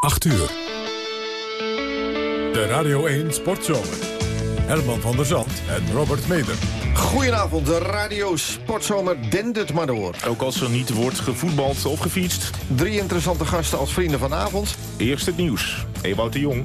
8 uur. De Radio 1 Sportzomer. Herman van der Zand en Robert Meder. Goedenavond, de Radio Sportzomer dendert maar door. Ook als er niet wordt gevoetbald of gefietst. Drie interessante gasten als vrienden vanavond. Eerst het nieuws. Ewout de Jong.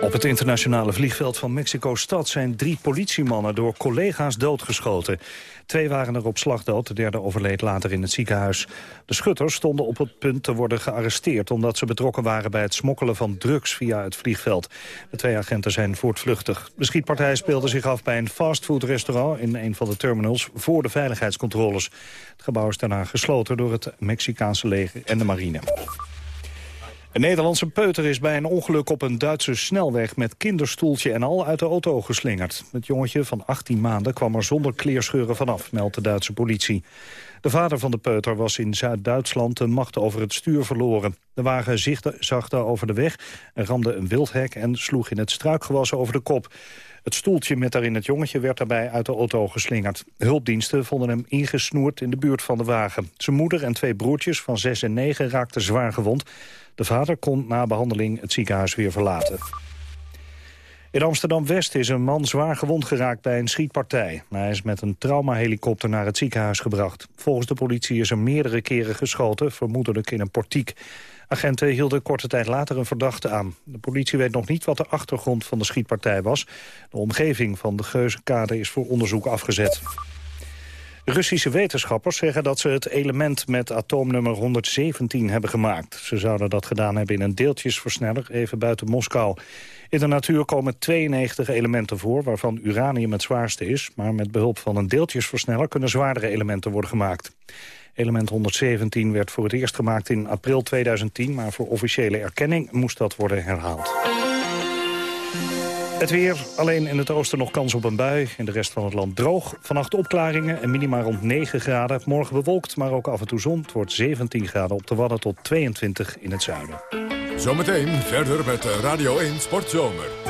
Op het internationale vliegveld van Mexico-stad zijn drie politiemannen door collega's doodgeschoten. Twee waren er op slag dood, de derde overleed later in het ziekenhuis. De schutters stonden op het punt te worden gearresteerd... omdat ze betrokken waren bij het smokkelen van drugs via het vliegveld. De twee agenten zijn voortvluchtig. De schietpartij speelde zich af bij een fastfoodrestaurant... in een van de terminals voor de veiligheidscontroles. Het gebouw is daarna gesloten door het Mexicaanse leger en de marine. Een Nederlandse peuter is bij een ongeluk op een Duitse snelweg... met kinderstoeltje en al uit de auto geslingerd. Het jongetje van 18 maanden kwam er zonder kleerscheuren vanaf... meldt de Duitse politie. De vader van de peuter was in Zuid-Duitsland de macht over het stuur verloren. De wagen zagde over de weg, ramde een wildhek... en sloeg in het struikgewas over de kop. Het stoeltje met daarin het jongetje werd daarbij uit de auto geslingerd. Hulpdiensten vonden hem ingesnoerd in de buurt van de wagen. Zijn moeder en twee broertjes van 6 en 9 raakten zwaar gewond. De vader kon na behandeling het ziekenhuis weer verlaten. In Amsterdam-West is een man zwaar gewond geraakt bij een schietpartij. Hij is met een traumahelikopter naar het ziekenhuis gebracht. Volgens de politie is er meerdere keren geschoten, vermoedelijk in een portiek. Agenten hielden korte tijd later een verdachte aan. De politie weet nog niet wat de achtergrond van de schietpartij was. De omgeving van de Geuzenkade is voor onderzoek afgezet. Russische wetenschappers zeggen dat ze het element met atoomnummer 117 hebben gemaakt. Ze zouden dat gedaan hebben in een deeltjesversneller even buiten Moskou. In de natuur komen 92 elementen voor, waarvan uranium het zwaarste is. Maar met behulp van een deeltjesversneller kunnen zwaardere elementen worden gemaakt. Element 117 werd voor het eerst gemaakt in april 2010... maar voor officiële erkenning moest dat worden herhaald. Het weer, alleen in het oosten nog kans op een bui. In de rest van het land droog. Vannacht opklaringen en minima rond 9 graden. Morgen bewolkt, maar ook af en toe zon. Het wordt 17 graden op de Wadden tot 22 in het zuiden. Zometeen verder met Radio 1 Sportzomer.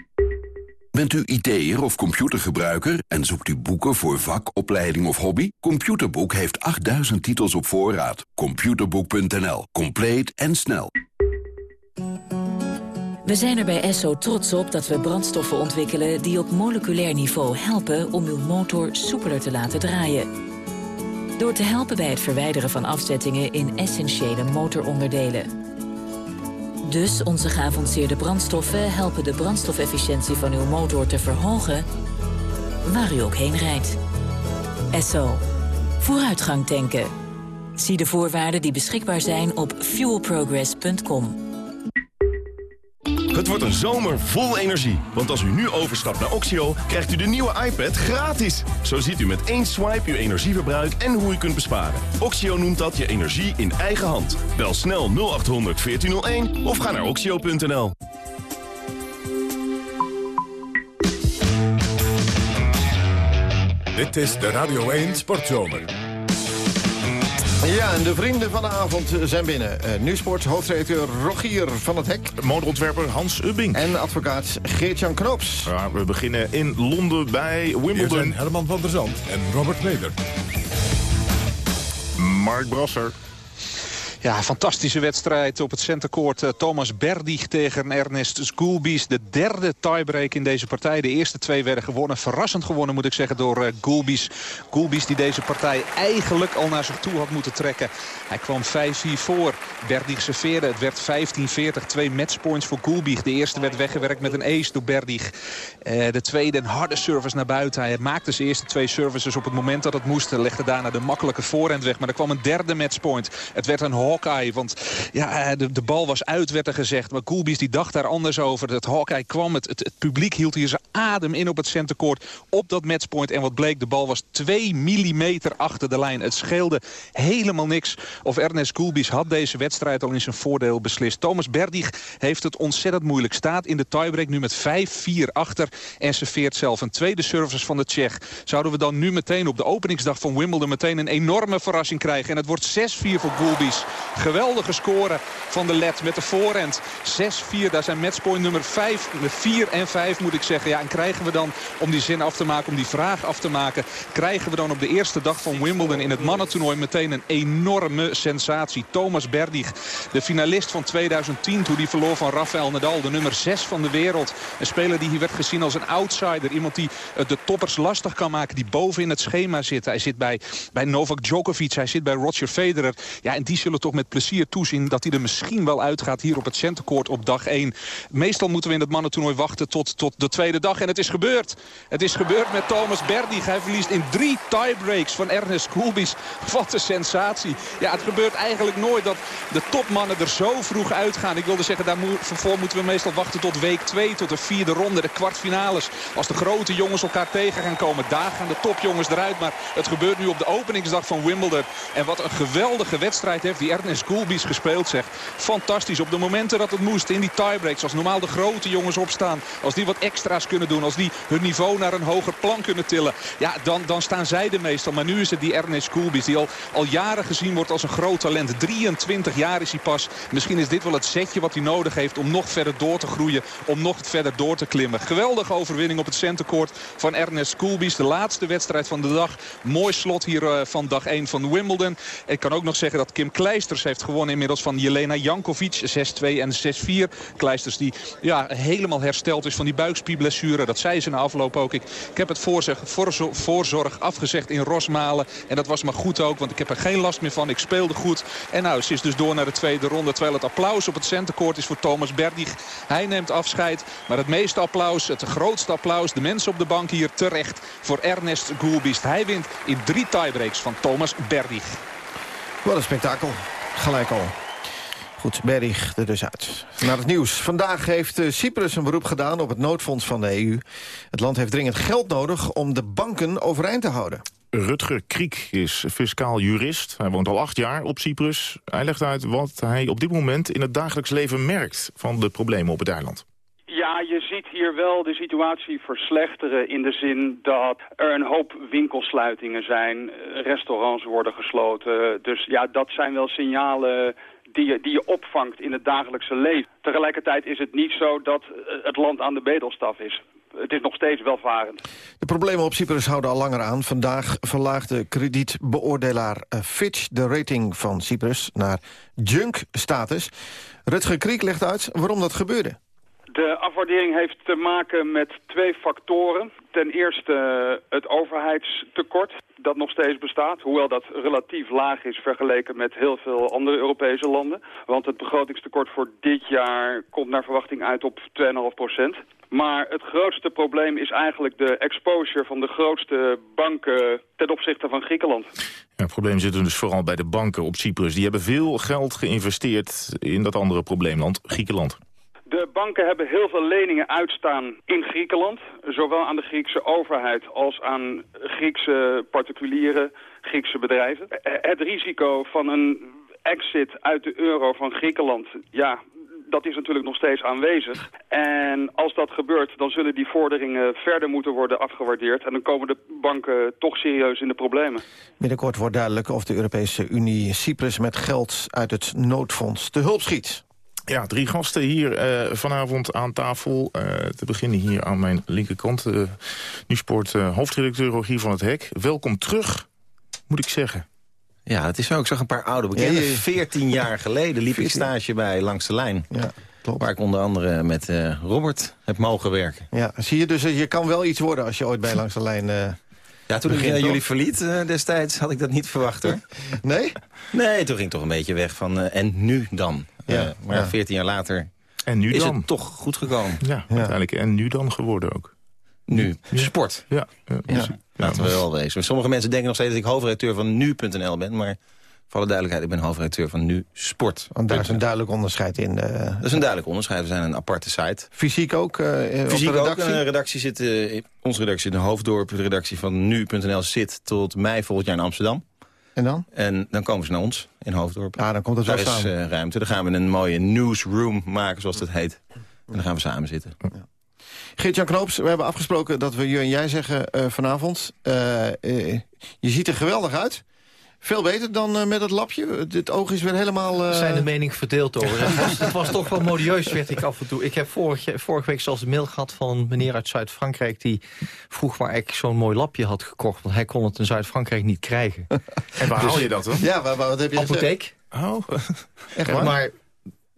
Bent u IT'er of computergebruiker en zoekt u boeken voor vak, opleiding of hobby? Computerboek heeft 8000 titels op voorraad. Computerboek.nl. Compleet en snel. We zijn er bij Esso trots op dat we brandstoffen ontwikkelen... die op moleculair niveau helpen om uw motor soepeler te laten draaien. Door te helpen bij het verwijderen van afzettingen in essentiële motoronderdelen... Dus onze geavanceerde brandstoffen helpen de brandstofefficiëntie van uw motor te verhogen... waar u ook heen rijdt. Esso. Vooruitgang tanken. Zie de voorwaarden die beschikbaar zijn op fuelprogress.com. Het wordt een zomer vol energie. Want als u nu overstapt naar Oxio, krijgt u de nieuwe iPad gratis. Zo ziet u met één swipe uw energieverbruik en hoe u kunt besparen. Oxio noemt dat je energie in eigen hand. Bel snel 0800 1401 of ga naar oxio.nl. Dit is de Radio 1 Sportzomer. Ja, en de vrienden van de avond zijn binnen. Uh, Nieuwsport, hoofdredacteur Rogier van het Hek. Modeontwerper Hans Ubbing. En advocaat Geert-Jan Knoops. Ja, we beginnen in Londen bij Wimbledon. Hier zijn Herman van der Zand en Robert Meder. Mark Brasser. Ja, fantastische wedstrijd op het centercourt. Uh, Thomas Berdig tegen Ernest Gulbis. De derde tiebreak in deze partij. De eerste twee werden gewonnen. Verrassend gewonnen moet ik zeggen door uh, Gulbis. Gulbis die deze partij eigenlijk al naar zich toe had moeten trekken. Hij kwam 5-4 voor. Berdig serveerde. Het werd 15-40. Twee matchpoints voor Gulbis. De eerste werd weggewerkt met een ace door Berdig. Uh, de tweede een harde service naar buiten. Hij maakte zijn eerste twee services op het moment dat het moest. Legde daarna de makkelijke voorhand weg. Maar er kwam een derde matchpoint. Het werd een Hawkeye. Want ja, de, de bal was uit, werd er gezegd. Maar Coolbies die dacht daar anders over. Het Hawkeye kwam, het, het, publiek hield hier zijn adem in op het centercourt. Op dat matchpoint. En wat bleek, de bal was 2 millimeter achter de lijn. Het scheelde helemaal niks. Of Ernest Coolbies had deze wedstrijd al in zijn voordeel beslist. Thomas Berdig heeft het ontzettend moeilijk. Staat in de tiebreak nu met 5-4 achter. En serveert zelf een tweede service van de Tsjech. Zouden we dan nu meteen op de openingsdag van Wimbledon... meteen een enorme verrassing krijgen. En het wordt 6-4 voor Coolbies. Geweldige score van de led met de voorhand. 6-4, daar zijn matchpoint nummer 5, 4 en 5 moet ik zeggen. Ja, en krijgen we dan, om die zin af te maken, om die vraag af te maken... krijgen we dan op de eerste dag van Wimbledon in het mannentoernooi... meteen een enorme sensatie. Thomas Berdig, de finalist van 2010... toen die verloor van Rafael Nadal, de nummer 6 van de wereld. Een speler die hier werd gezien als een outsider. Iemand die de toppers lastig kan maken, die boven in het schema zit. Hij zit bij, bij Novak Djokovic, hij zit bij Roger Federer. Ja, en die zullen toch met plezier toezien dat hij er misschien wel uitgaat... hier op het centercourt op dag 1. Meestal moeten we in het mannentoernooi wachten tot, tot de tweede dag. En het is gebeurd. Het is gebeurd met Thomas Berdig. Hij verliest in drie tiebreaks van Ernest Koolbies. Wat een sensatie. Ja, het gebeurt eigenlijk nooit dat de topmannen er zo vroeg uitgaan. Ik wilde zeggen, daarvoor moeten we meestal wachten tot week 2, tot de vierde ronde, de kwartfinales. Als de grote jongens elkaar tegen gaan komen, daar gaan de topjongens eruit. Maar het gebeurt nu op de openingsdag van Wimbledon. En wat een geweldige wedstrijd heeft die Ernest Koolbies gespeeld, zegt. Fantastisch. Op de momenten dat het moest in die tiebreaks, als normaal de grote jongens opstaan. Als die wat extra's kunnen doen, als die hun niveau naar een hoger plan kunnen tillen. Ja, dan, dan staan zij er meestal. Maar nu is het die Ernest Koolbies die al, al jaren gezien wordt als een groot talent. 23 jaar is hij pas. Misschien is dit wel het setje wat hij nodig heeft om nog verder door te groeien. Om nog verder door te klimmen. Geweldige overwinning op het centercourt van Ernest Koolbies. De laatste wedstrijd van de dag. Mooi slot hier uh, van dag 1 van Wimbledon. Ik kan ook nog zeggen dat Kim Kleisters heeft gewonnen inmiddels van Jelena Jankovic. 6-2 en 6-4. Kleisters die ja, helemaal hersteld is van die buikspierblessure. Dat zei ze na afloop ook. Ik, ik heb het voorzorg, afgezegd in Rosmalen. En dat was maar goed ook, want ik heb er geen last meer van. Ik speelde goed. En nou, ze is dus door naar de tweede ronde. Terwijl het applaus op het centercourt is voor Thomas Berdig. Hij neemt afscheid. Maar het meeste applaus, het grootste applaus, de mensen op de bank hier terecht voor Ernest Goulbiest. Hij wint in drie tiebreaks van Thomas Berdig. Wat een spektakel. Gelijk al. Goed, Berrig er dus uit. Naar het nieuws. Vandaag heeft eh, Cyprus een beroep gedaan op het noodfonds van de EU. Het land heeft dringend geld nodig om de banken overeind te houden. Rutger Kriek is fiscaal jurist. Hij woont al acht jaar op Cyprus. Hij legt uit wat hij op dit moment in het dagelijks leven merkt... van de problemen op het eiland. Ja, je ziet hier wel de situatie verslechteren in de zin dat er een hoop winkelsluitingen zijn. Restaurants worden gesloten. Dus ja, dat zijn wel signalen die je, die je opvangt in het dagelijkse leven. Tegelijkertijd is het niet zo dat het land aan de bedelstaf is het is nog steeds welvarend. De problemen op Cyprus houden al langer aan. Vandaag verlaagde kredietbeoordelaar Fitch de rating van Cyprus naar junk-status. Rutger Kriek legt uit waarom dat gebeurde. De afwaardering heeft te maken met twee factoren. Ten eerste het overheidstekort dat nog steeds bestaat. Hoewel dat relatief laag is vergeleken met heel veel andere Europese landen. Want het begrotingstekort voor dit jaar komt naar verwachting uit op 2,5 procent. Maar het grootste probleem is eigenlijk de exposure van de grootste banken ten opzichte van Griekenland. Het probleem zit dus vooral bij de banken op Cyprus. Die hebben veel geld geïnvesteerd in dat andere probleemland, Griekenland. De banken hebben heel veel leningen uitstaan in Griekenland. Zowel aan de Griekse overheid als aan Griekse particulieren, Griekse bedrijven. Het risico van een exit uit de euro van Griekenland... ja, dat is natuurlijk nog steeds aanwezig. En als dat gebeurt, dan zullen die vorderingen verder moeten worden afgewaardeerd. En dan komen de banken toch serieus in de problemen. Binnenkort wordt duidelijk of de Europese Unie Cyprus met geld uit het noodfonds te hulp schiet. Ja, drie gasten hier uh, vanavond aan tafel. Uh, te beginnen hier aan mijn linkerkant. Uh, nu sport hoofdredacteur Rogier van het Hek. Welkom terug, moet ik zeggen. Ja, het is zo. Ik zag een paar oude bekenden. Veertien jaar geleden liep ik stage bij Langs de Lijn. Ja. Klopt. Waar ik onder andere met Robert heb mogen werken. Ja, zie je dus, je kan wel iets worden als je ooit bij Langs de Lijn... ja, toen ik jullie verliet destijds, had ik dat niet verwacht hoor. nee? Nee, toen ging ik toch een beetje weg van, en nu dan? Ja, maar veertien jaar later en nu is dan? het toch goed gekomen. Ja, uiteindelijk. En nu dan geworden ook. Nu. Sport. Ja. ja. Laten we wel wezen. Sommige mensen denken nog steeds dat ik hoofdredacteur van nu.nl ben. Maar Voor alle duidelijkheid, ik ben hoofdredacteur van Nu Sport. Want daar is een duidelijk onderscheid in. Uh... Dat is een duidelijk onderscheid. We zijn een aparte site. Fysiek ook uh, Fysiek op de redactie? ook. Een redactie zit, uh, onze redactie in Hoofddorp. De redactie van Nu.nl zit tot mei volgend jaar in Amsterdam. En dan? En dan komen ze naar ons in Hoofddorp. Ja, dan komt het Daar wel is samen. ruimte. Dan gaan we een mooie newsroom maken, zoals dat heet. En dan gaan we samen zitten. Ja. Geert-Jan Knoops, we hebben afgesproken dat we je en jij zeggen uh, vanavond... Uh, uh, je ziet er geweldig uit. Veel beter dan met het lapje. Het oog is weer helemaal... Er zijn de mening verdeeld over. het, was, het, was, toch wel modieus, werd ik af en toe. Ik heb vorige, vorige week zelfs een mail gehad van een meneer uit Zuid-Frankrijk... die vroeg waar ik zo'n mooi lapje had gekocht. Want hij kon het in Zuid-Frankrijk niet krijgen. en waar dus, haal je dat dan? Ja, waar, waar, wat heb je Apotheek. Oh, echt waar? Maar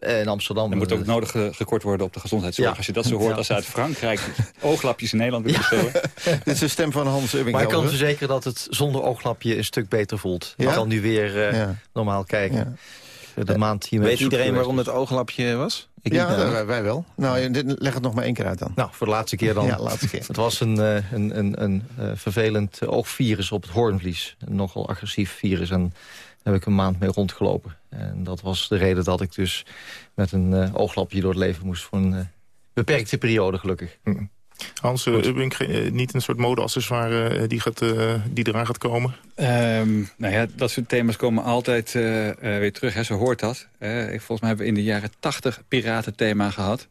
in Amsterdam. Er moet ook nodig gekort worden op de gezondheidszorg. Ja. Als je dat zo hoort ja. als uit Frankrijk ooglapjes in Nederland willen bestellen. Dit is de stem van Hans Ubbing. Maar ik kan verzekeren dat het zonder ooglapje een stuk beter voelt. Je kan nu weer uh, normaal kijken. De maand hiermee Weet iedereen waarom het ooglapje was? Ik ja, niet, wij, wij wel. Nou, dit, leg het nog maar één keer uit dan. Nou, voor de laatste keer dan. Ja, laatste keer. Het was een, een, een, een vervelend oogvirus op het hoornvlies. Een nogal agressief virus. En heb ik een maand mee rondgelopen. En dat was de reden dat ik dus met een uh, ooglapje door het leven moest... voor een uh, beperkte periode, gelukkig. Mm. Hans, uh, Ubbink, niet een soort modeaccessoire die, gaat, die eraan gaat komen? Um, nou ja, dat soort thema's komen altijd weer terug, hè, zo hoort dat. volgens mij hebben we in de jaren tachtig piratenthema gehad.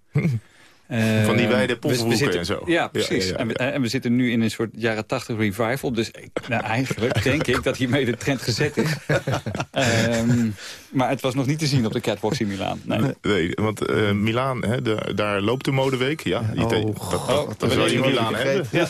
Uh, Van die wijde pofferbroeken en zo. Ja, precies. Ja, ja, ja, en, we, en, we, zitten nu in een soort jaren tachtig revival. Dus nou, eigenlijk denk ik dat hiermee de trend gezet is. um, maar het was nog niet te zien op de catwalks in Milaan. Nee, nee want uh, Milaan, hè, de, daar loopt de modeweek. Ja, oh, dat, dat wil je Milaan hebben. Ja,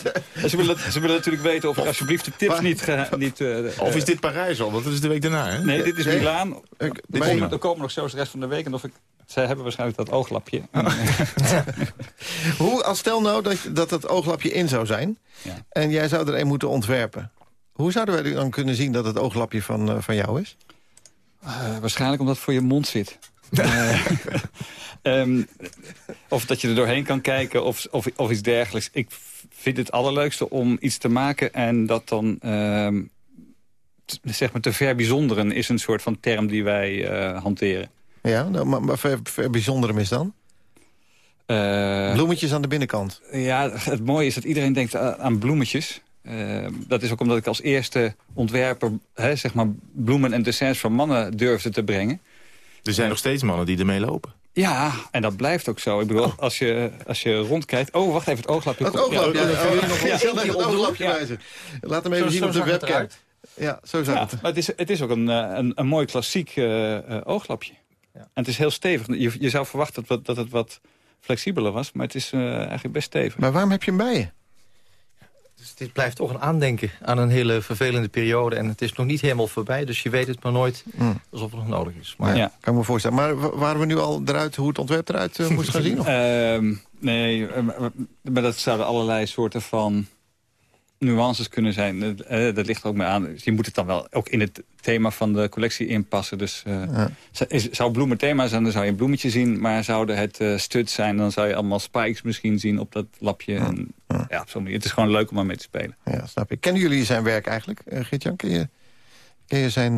ze, willen, ze willen natuurlijk weten of ik alsjeblieft de tips niet... Ge, niet uh, of is dit Parijs al? Want dat is de week daarna, hè? Nee, dit is nee. Milaan. Ik, dit komen, er komen nog zo de rest van de week. En of ik zij hebben waarschijnlijk dat ooglapje. Hoe, als stel nou dat, dat het ooglapje in zou zijn... Ja. en jij zou er een moeten ontwerpen... hoe zouden wij dan kunnen zien dat het ooglapje van, uh, van jou is? Uh, waarschijnlijk omdat het voor je mond zit. uh, um, of dat je er doorheen kan kijken of, of, of iets dergelijks. Ik vind het allerleukste om iets te maken en dat dan... Um, zeg maar te verbijzonderen is een soort van term die wij hanteren. Ja, nou, maar, maar ver, ver bijzondere is dan? Uh, bloemetjes aan de binnenkant. Ja, het mooie is dat iedereen denkt aan bloemetjes. Uh, dat is ook omdat ik als eerste ontwerper hè, zeg maar bloemen en desserts van mannen durfde te brengen. Er zijn nog steeds mannen die ermee lopen. Ja, en dat blijft ook zo. Ik bedoel, oh. als, je, als je rondkijkt... Oh, wacht even, het ooglapje. Het ooglapje, ja. ja. ja. ja. het ooglapje wijzen. Laat hem even zo, zien zo op de webcam. Ja, zo zou ja, het. Maar het is, het is ook een, een, een mooi klassiek uh, uh, ooglapje. Ja. En het is heel stevig. Je, je zou verwachten dat, dat het wat flexibeler was, maar het is uh, eigenlijk best stevig. Maar waarom heb je hem bij je? Dus dit blijft toch een aandenken aan een hele vervelende periode. En het is nog niet helemaal voorbij, dus je weet het maar nooit mm. alsof het nog nodig is. Maar ja, kan ik me voorstellen. Maar waren we nu al eruit hoe het ontwerp eruit uh, moest gaan zien? Uh, nee, maar dat zouden allerlei soorten van nuances kunnen zijn. Uh, dat ligt er ook mee aan. Je moet het dan wel ook in het thema van de collectie inpassen. Dus uh, ja. is, zou bloemen thema zijn, dan zou je een bloemetje zien. Maar zouden het uh, stut zijn, dan zou je allemaal spikes misschien zien op dat lapje. Ja, en, ja. ja op zo'n manier. Het is gewoon leuk om mee te spelen. Ja, snap ik. Kennen jullie zijn werk eigenlijk, uh, Geert-Jan? Ken je, ken je zijn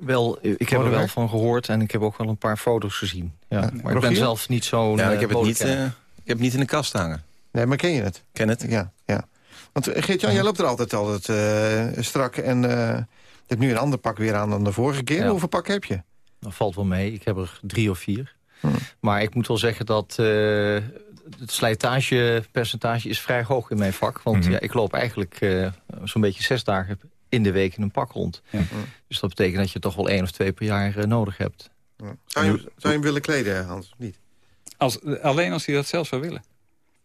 Wel, ik heb er wel van gehoord en ik heb ook wel een paar foto's gezien. Ja. maar Rogier? ik ben zelf niet zo'n ja, ik heb het niet, ik heb het niet in de kast hangen. Nee, maar ken je het? Ken het. Ja, ja. Want Geert-Jan, jij loopt er altijd, altijd uh, strak. En uh, je hebt nu een ander pak weer aan dan de vorige keer. Ja. Hoeveel pak heb je? Dat valt wel mee. Ik heb er drie of vier. Hmm. Maar ik moet wel zeggen dat uh, het slijtagepercentage is vrij hoog in mijn vak. Want -hmm. ja, ik loop eigenlijk zo'n beetje zes dagen in de week in een pak rond. Ja. Dus dat betekent dat je toch wel één of twee per jaar nodig hebt. Ja. Zou, je, zou je hem willen kleden, Hans? Niet? Als, alleen als hij dat zelf zou willen.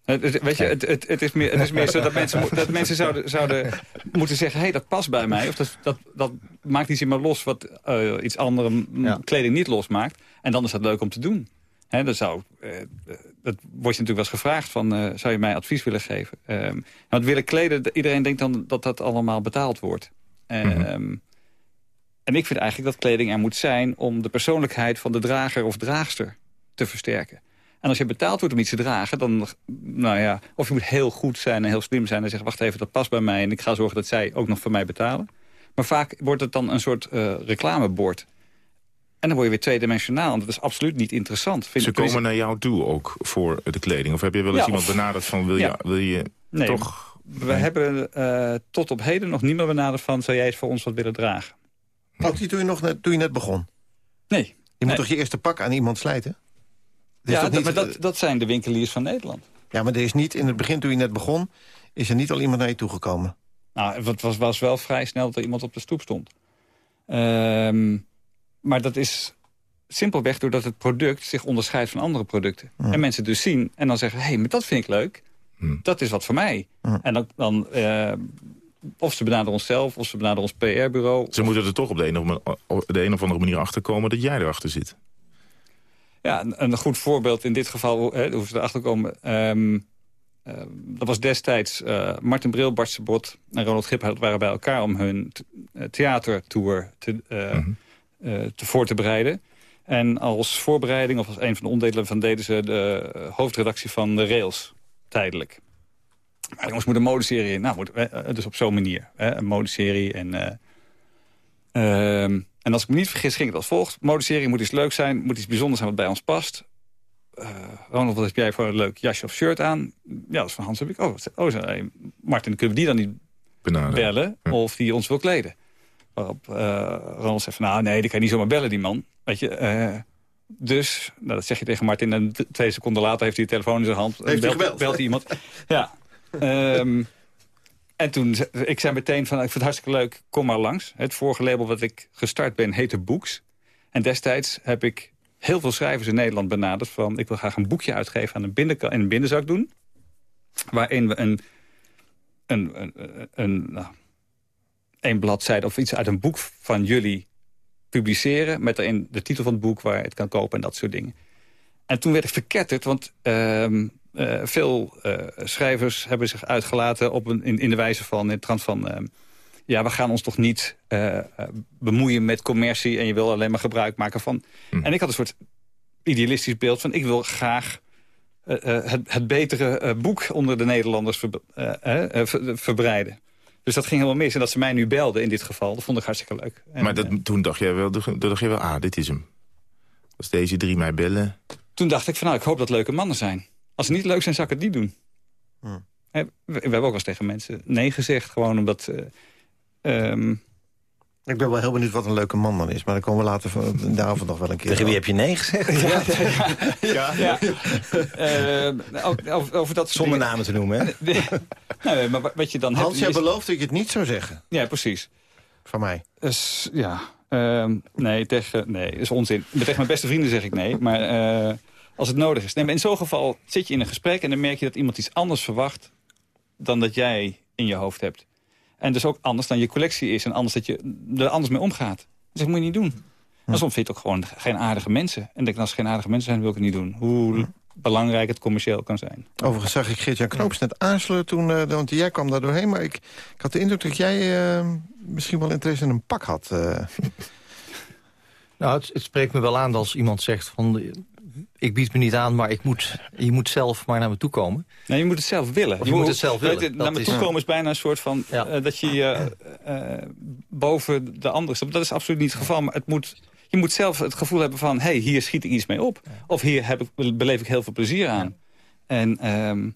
Weet je, het, het, het, is meer, het is meer zo dat mensen, dat mensen zouden, zouden moeten zeggen... hé, hey, dat past bij mij. Of dat, dat, dat maakt iets in me los wat uh, iets andere ja. kleding niet losmaakt. En dan is dat leuk om te doen. He, dat, zou, uh, dat wordt je natuurlijk wel eens gevraagd van... Uh, zou je mij advies willen geven? Um, want willen kleden, iedereen denkt dan dat dat allemaal betaald wordt. Mm -hmm. En ik vind eigenlijk dat kleding er moet zijn... om de persoonlijkheid van de drager of draagster te versterken. En als je betaald wordt om iets te dragen, dan, nou ja, of je moet heel goed zijn en heel slim zijn en zeggen, wacht even, dat past bij mij en ik ga zorgen dat zij ook nog voor mij betalen. Maar vaak wordt het dan een soort uh, reclamebord. En dan word je weer tweedimensionaal. En dat is absoluut niet interessant. Vind Ze komen naar jou toe ook voor de kleding? Of heb je wel eens iemand benaderd van... wil, je, wil je nee, toch... We hebben uh, tot op heden nog niemand benaderd van... zou jij het voor ons wat willen dragen? Ook niet toen je, nog net, toen je net begon? Nee. Je moet toch je eerste pak aan iemand slijten? Ja, niet... maar dat, dat zijn de winkeliers van Nederland. Ja, maar er is niet in het begin, toen je net begon... is er niet al iemand naar je toegekomen? Nou, het was, was wel vrij snel dat er iemand op de stoep stond. Um, maar dat is simpelweg doordat het product zich onderscheidt van andere producten. En mensen dus zien en dan zeggen, hé, hey, maar dat vind ik leuk. Dat is wat voor mij. En dan, dan uh, of ze benaderen onszelf, of ze benaderen ons PR-bureau. Ze moeten er toch op de, een of, de een of andere manier achter komen dat jij erachter zit. Ja, een, een goed voorbeeld in dit geval, hè, hoe ze erachter komen... Um, dat was destijds uh, Martin Bril, Bart en Ronald Giphart waren bij elkaar... om hun theatertour te, uh, mm uh, te voor te bereiden. En als voorbereiding, of als een van de onderdelen van... deden ze de eh, hoofdredactie van de Rails, tijdelijk. Maar jongens, moet een modeserie in. Nou, moet, dus op zo'n manier. Hè, een modeserie en... En als ik me niet vergis, ging het als volgt. Modeserie moet iets leuk zijn, moet iets bijzonders zijn wat bij ons past. Uh, Ronald, wat heb jij voor een leuk jasje of shirt aan? Ja, dat is van Hans. Heb ik. Oh, oh hey, Martin, kunnen we die dan niet Benaderen. bellen? Of die ons wil kleden? Waarop uh, Ronald zegt van, nou nee, die kan je niet zomaar bellen, die man. Weet je, uh, dus, nou, dat zeg je tegen Martin... en twee seconden later heeft hij de telefoon in zijn hand. Heeft belt, hij belt iemand. ja. Um, en toen, ik zei meteen van, ik vind het hartstikke leuk, kom maar langs. Het vorige label wat ik gestart ben, heette Books. En destijds heb ik heel veel schrijvers in Nederland benaderd... van, ik wil graag een boekje uitgeven aan een, binnen, in een binnenzak doen... waarin we een, een, een, een, nou, bladzijde of iets uit een boek van jullie publiceren... met erin de titel van het boek waar je het kan kopen en dat soort dingen. En toen werd ik verketterd, want uh, uh, veel uh, schrijvers hebben zich uitgelaten... Op een, in, in de wijze van, in het trant van... Ehm, ja, we gaan ons toch niet eh, bemoeien met commercie... en je wil alleen maar gebruik maken van... Hm. En ik had een soort idealistisch beeld van... ik wil graag het, het, betere boek onder de Nederlanders ver, verbreiden. Dus dat ging helemaal mis. En dat ze mij nu belden in dit geval, dat vond ik hartstikke leuk. En, maar dat, eh, toen dacht jij wel, toen dacht je wel, ah, dit is hem. Als deze drie mij bellen... Toen dacht ik van, nou, ik hoop dat leuke mannen zijn. Als ze niet leuk zijn, zou ik het niet doen. Hmm. we, we, hebben ook wel eens tegen mensen nee gezegd. Gewoon omdat... Uh, ik ben wel heel benieuwd wat een leuke man dan is. Maar dan komen we later van de avond nog wel een keer. Tegen wie heb je nee gezegd? Ja, ja, ja. Uh, over, over, dat Zonder namen te noemen, hè? nee, maar wat je dan Hans, hebt, jij belooft dat je het niet zou zeggen. Ja, precies. Van mij? Dus, ja. Uh, nee, tegen, nee, is onzin. tegen mijn beste vrienden zeg ik nee. Maar uh, als het nodig is. Nee, maar in zo'n geval zit je in een gesprek... en dan merk je dat iemand iets anders verwacht... dan dat jij in je hoofd hebt. En dus ook anders dan je collectie is. En anders dat je er anders mee omgaat. Dus dat moet je niet doen. Maar soms vind je het ook gewoon geen aardige mensen. En denk, als het geen aardige mensen zijn, wil ik het niet doen. Hoe belangrijk het commercieel kan zijn. Overigens zag ik Geert-Jan Knoops net aansluiten toen, uh, want jij kwam daar doorheen. Maar ik, ik had de indruk dat jij uh, misschien wel interesse in een pak had. Uh. nou, het, het, spreekt me wel aan als iemand zegt van ik bied me niet aan, maar ik moet, je moet zelf maar naar me toe komen. Nee, je moet het zelf willen. je, moet het zelf willen. naar me toe komen is bijna een soort van... Uh, dat je uh, boven de anderen staat. Dat is absoluut niet het geval, maar het moet... Je moet zelf het gevoel hebben van, hey, hier schiet ik iets mee op. Of hier heb ik, beleef ik heel veel plezier aan. En um,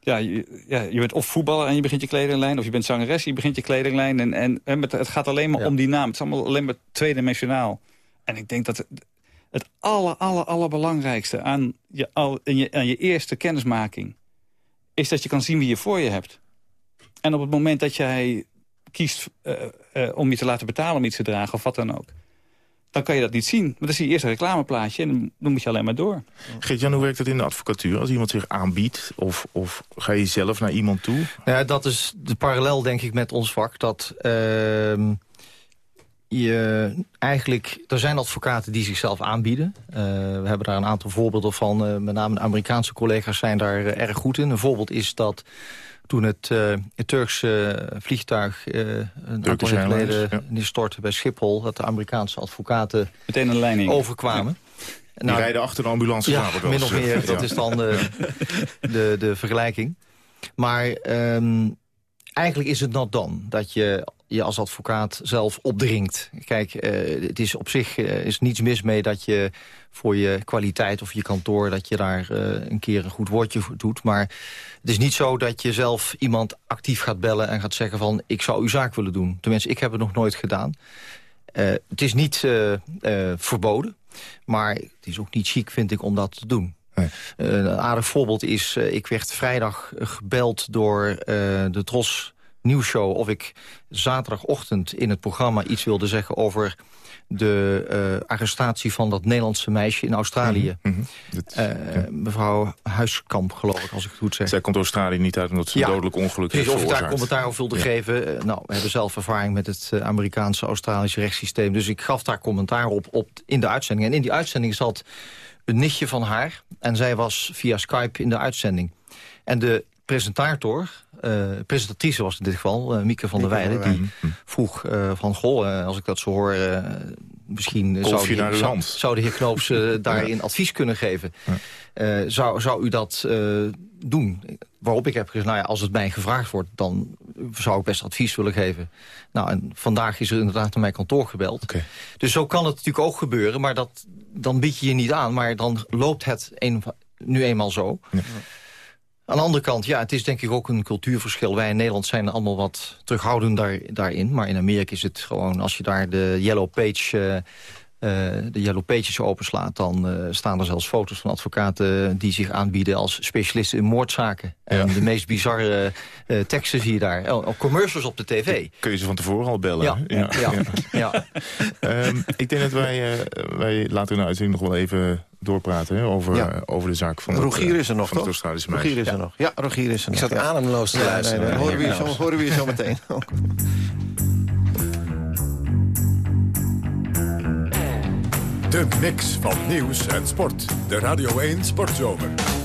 ja, je, ja, je bent of voetballer en je begint je kledinglijn... of je bent zangeres, je begint je kledinglijn. En, en, en het gaat alleen maar om die naam. Het is allemaal alleen maar tweedimensionaal. En ik denk dat het aller, aller, allerbelangrijkste aan je, al, je, aan je eerste kennismaking... is dat je kan zien wie je voor je hebt. En op het moment dat jij kiest uh, uh, om je te laten betalen om iets te dragen... of wat dan ook, dan kan je dat niet zien. Maar dan zie je eerst een reclameplaatje en dan moet je alleen maar door. Geert-Jan, hoe werkt het in de advocatuur? Als iemand zich aanbiedt of, of ga je zelf naar iemand toe? Ja, dat is de parallel, denk ik, met ons vak. Dat... Uh, je eigenlijk, er zijn advocaten die zichzelf aanbieden. Uh, we hebben daar een aantal voorbeelden van. Uh, met name de Amerikaanse collega's zijn daar uh, erg goed in. Een voorbeeld is dat toen het, het Turkse vliegtuig een aantal jaar geleden ja. neerstortte bij Schiphol... dat de Amerikaanse advocaten Meteen een leiding. overkwamen. Ja. Die nou, rijden achter de ambulance. Ja, min of meer. Dat is dan de, de, de vergelijking. Maar um, eigenlijk is het not dan dat je je als advocaat zelf opdringt. Kijk, het is op zich is niets mis mee dat je voor je kwaliteit of je kantoor... dat je daar een keer een goed woordje voor doet. Maar het is niet zo dat je zelf iemand actief gaat bellen en gaat zeggen van... ik zou uw zaak willen doen. Tenminste, ik heb het nog nooit gedaan. het is niet verboden. Maar het is ook niet chic, vind ik, om dat te doen. Nee. Uh, een aardig voorbeeld is, uh, ik werd vrijdag gebeld door uh, de Tros nieuwsshow... of ik zaterdagochtend in het programma iets wilde zeggen over de arrestatie van dat Nederlandse meisje in Australië. Mm -hmm. Mevrouw Huiskamp, geloof ik, als ik het goed zeg. Zij komt Australië niet uit omdat ze een dodelijk ongeluk heeft Of ik daar commentaar over wilde ja. geven. nou, we hebben zelf ervaring met het Amerikaanse Australische rechtssysteem. Dus ik gaf daar commentaar op, op in de uitzending. En in die uitzending zat een nichtje van haar. En zij was via Skype in de uitzending. En de presentator, uh, presentatrice was in dit geval, uh, Mieke van der Weijden... die vroeg uh, van, goh, als ik dat zo hoor... misschien zou de, heer, zou, zou de heer Knoops daarin advies kunnen geven. Ja. zou, zou u dat doen? Waarop ik heb gezegd, nou ja, als het mij gevraagd wordt... dan zou ik best advies willen geven. Nou, en vandaag is er inderdaad naar mijn kantoor gebeld. Okay. Dus zo kan het natuurlijk ook gebeuren, maar dat, dan bied je je niet aan. Maar dan loopt het een, nu eenmaal zo. Ja. Aan de andere kant, ja, het is denk ik ook een cultuurverschil. Wij in Nederland zijn allemaal wat terughoudend daar, daarin. Maar in Amerika is het gewoon, als je daar de Yellow Page... Uh, uh, de Yellow Pages openslaat... dan uh, staan er zelfs foto's van advocaten die zich aanbieden... als specialisten in moordzaken. Ja. En de meest bizarre teksten zie je daar. Oh, commercials op de tv. Kun je ze van tevoren al bellen? Ja. ja. ja. ja. um, ik denk dat wij, wij later in de uitzending nog wel even doorpraten hè, over, ja. over de zaak van Rogier is er nog, van toch? Rogier is er ja. nog. Ja, Rogier is er ik nog. Ik zat ademloos te luisteren. Nee, nee, horen, we je zo, horen we je zo meteen. De mix van nieuws en sport. De Radio 1 Sportzomer.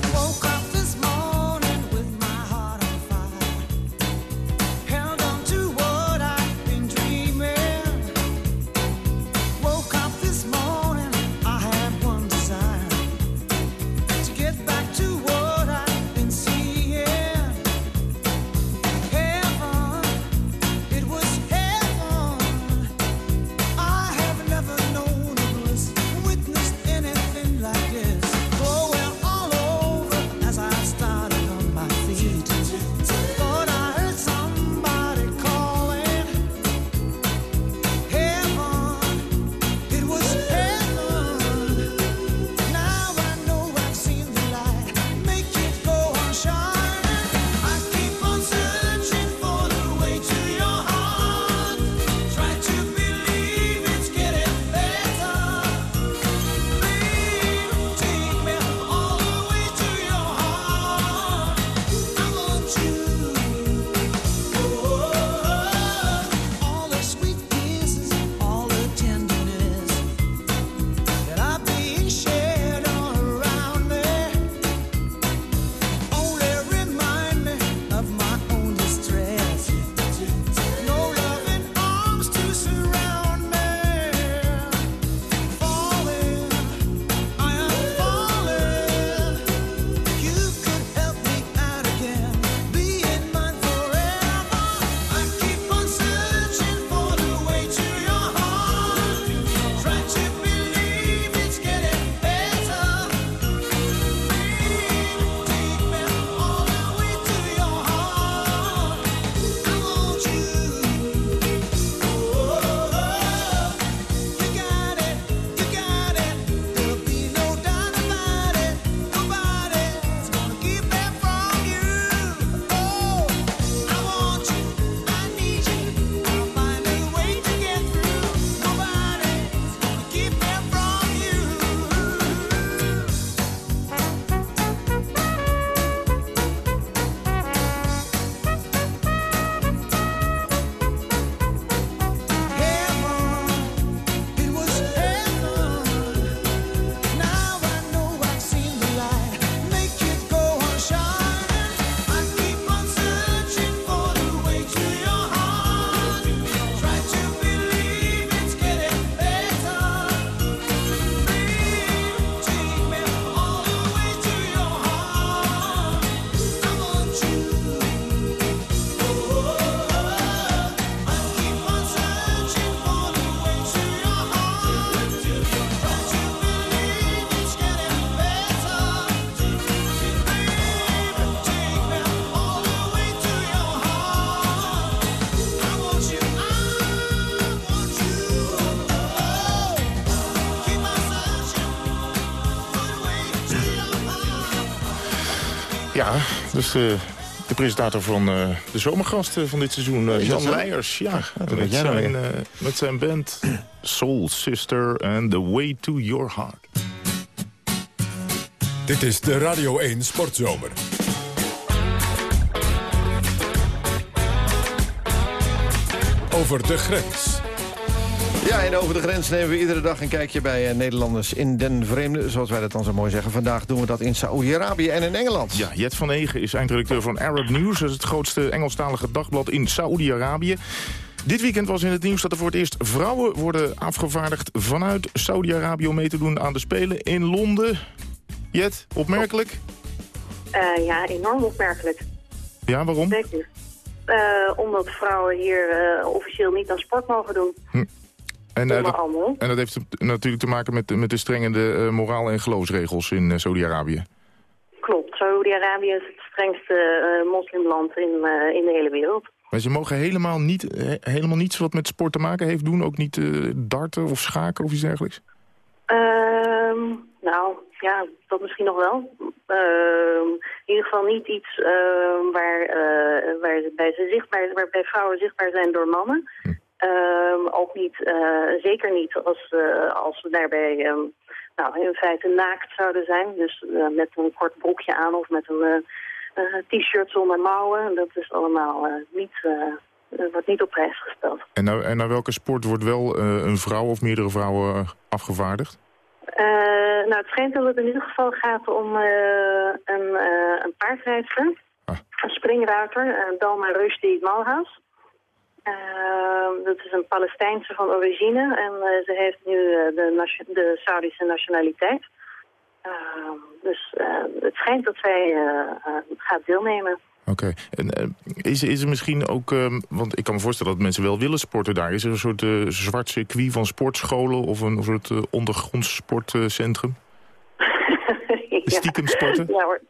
Dus de presentator van de zomergast van dit seizoen, Jan Leijers. Ja, met, zijn, met zijn band Soul Sister and The Way to Your Heart. Dit is de Radio 1 Sportzomer. Over de grens. Ja, en over de grens nemen we iedere dag een kijkje bij eh, Nederlanders in den vreemde. Zoals wij dat dan zo mooi zeggen. Vandaag doen we dat in Saoedi-Arabië en in Engeland. Ja, Jet van Egen is eindredacteur van Arab News. Dat is het grootste Engelstalige dagblad in Saoedi-Arabië. Dit weekend was in het nieuws dat er voor het eerst vrouwen worden afgevaardigd... vanuit Saudi-Arabië om mee te doen aan de Spelen in Londen. Jet, opmerkelijk? Uh, ja, enorm opmerkelijk. Ja, waarom? Zeker. Uh, omdat vrouwen hier uh, officieel niet aan sport mogen doen. Hm. En, dat, en dat heeft natuurlijk te maken met, met de strengende moraal- en geloofsregels in Saudi-Arabië. Klopt. Saudi-Arabië is het strengste moslimland in, in de hele wereld. Maar ze mogen helemaal, niet, helemaal niets wat met sport te maken heeft doen? Ook niet darten of schaken of iets dergelijks? Ehm, nou, ja, dat misschien nog wel. Uh, in ieder geval niet iets uh, waar, uh, waar, bij ze zichtbaar, waarbij vrouwen zichtbaar zijn door mannen. Hm. Ehm, ook niet, eh, zeker niet als, eh, als we daarbij um, nou, in feite naakt zouden zijn. Dus met een kort broekje aan of met een t-shirt zonder mouwen. Dat is allemaal niet, wordt niet op prijs gesteld. En naar, en naar welke sport wordt wel een vrouw of meerdere vrouwen afgevaardigd? Nou, het schijnt dat het in ieder geval gaat om een, een paardrijster. Ah. Een springruiter, Dalma Rushdie Malhaas. dat is een Palestijnse van origine en ze heeft nu de, de Saudische nationaliteit. dus het schijnt dat zij gaat deelnemen. Oké. En is, is er misschien ook... Um, want ik kan me voorstellen dat mensen wel willen sporten daar. Is er een soort zwart circuit van sportscholen... of een, soort ondergronds sportcentrum? ja. Stiekem sporten? Ja, hoor.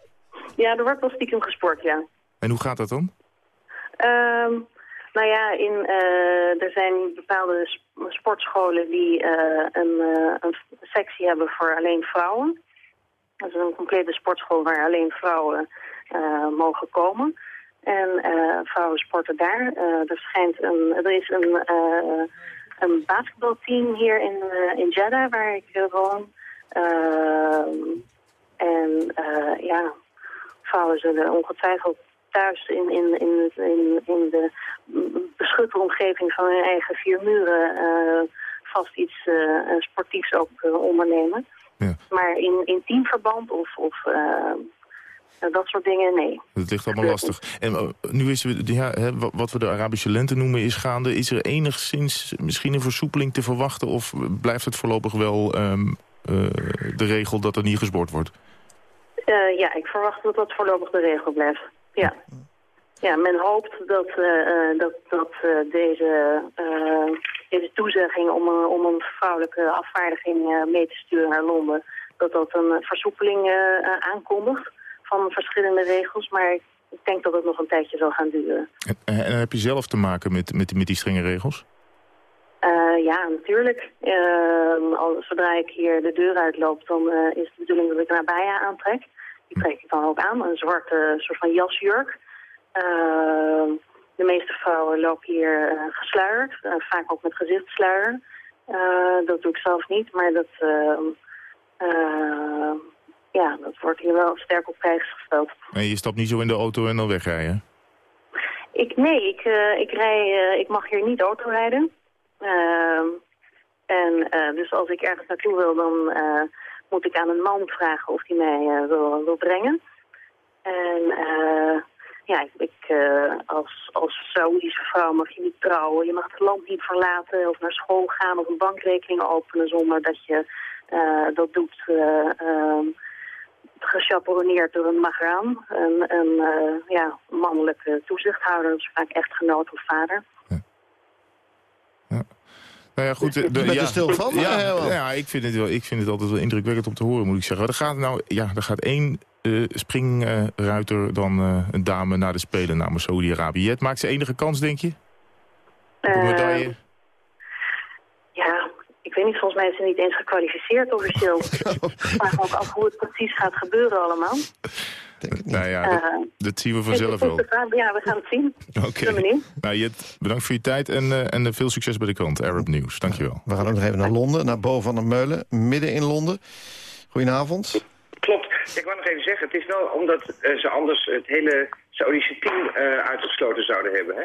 ja, er wordt wel stiekem gesport, ja. En hoe gaat dat dan? Um, nou ja, in, er zijn bepaalde sportscholen die een, een sectie hebben voor alleen vrouwen. Dat is een complete sportschool waar alleen vrouwen uh, mogen komen. En uh, vrouwen sporten daar. Uh, er, schijnt een, er is een, een basketbalteam hier in, in Jeddah, waar ik woon. en ja, vrouwen zullen ongetwijfeld thuis in, in, in, in, in de beschutte omgeving van hun eigen vier muren vast iets sportiefs ook ondernemen. Ja. Maar in, in teamverband of, of dat soort dingen, nee. Dat ligt allemaal lastig. En eh, nu is ja, wat we de Arabische lente noemen is gaande. Is er enigszins misschien een versoepeling te verwachten... of blijft het voorlopig wel um, uh, de regel dat er niet gesport wordt? Uh, ja, ik verwacht dat dat voorlopig de regel blijft. Ja. Ja, men hoopt dat, uh, dat, dat deze, deze toezegging om, om een vrouwelijke afvaardiging mee te sturen naar Londen... dat dat een versoepeling aankondigt van verschillende regels. Maar ik denk dat het nog een tijdje zal gaan duren. En, en heb je zelf te maken met, met, met die strenge regels? Uh, ja, natuurlijk. Uh, al, zodra ik hier de deur uitloop, dan uh, is de bedoeling dat ik een abaya aantrek. Die trek ik dan ook aan, een zwarte soort van jasjurk. Ehm, de meeste vrouwen lopen hier gesluierd, vaak ook met gezichtssluier. dat doe ik zelf niet, maar dat ja, dat wordt hier wel sterk op prijs gesteld. En je stapt niet zo in de auto en dan wegrijden? Ik, nee, ik, ik, rij, ik mag hier niet auto rijden. En dus als ik ergens naartoe wil, dan moet ik aan een man vragen of hij mij wil, wil brengen. En ja, ik, als, als Saoedische vrouw mag je niet trouwen. Je mag het land niet verlaten of naar school gaan of een bankrekening openen zonder dat je dat doet ehm, gechaperoneerd door een magraan, een, uh, ja, mannelijke toezichthouder, dus vaak echtgenoot of vader. Ja. ja. Nou ja, goed. De, de, ja, er stil van? Ja, ja, ik, vind het wel, ik vind het altijd wel indrukwekkend om te horen, moet ik zeggen. Er gaat, nou, ja, er gaat één uh, springruiter dan uh, een dame naar de Spelen namens Saudi-Arabië. Maakt ze enige kans, denk je? Op een medaille? ik weet niet, volgens mij is ze niet eens gekwalificeerd officieel. ik vraag me ook af hoe het precies gaat gebeuren allemaal. Nou ja, dat, dat zien we vanzelf wel. Ja, we gaan het zien. Oké. Nou, Jet, bedankt voor je tijd en, uh, en veel succes bij de krant Arab News. Dankjewel. We gaan ook nog even naar Londen, naar Bo van der Meulen, midden in Londen. Goedenavond. Klopt. Ik wou nog even zeggen, het is wel omdat uh, ze anders het hele Saudische team uh, uitgesloten zouden hebben. Hè?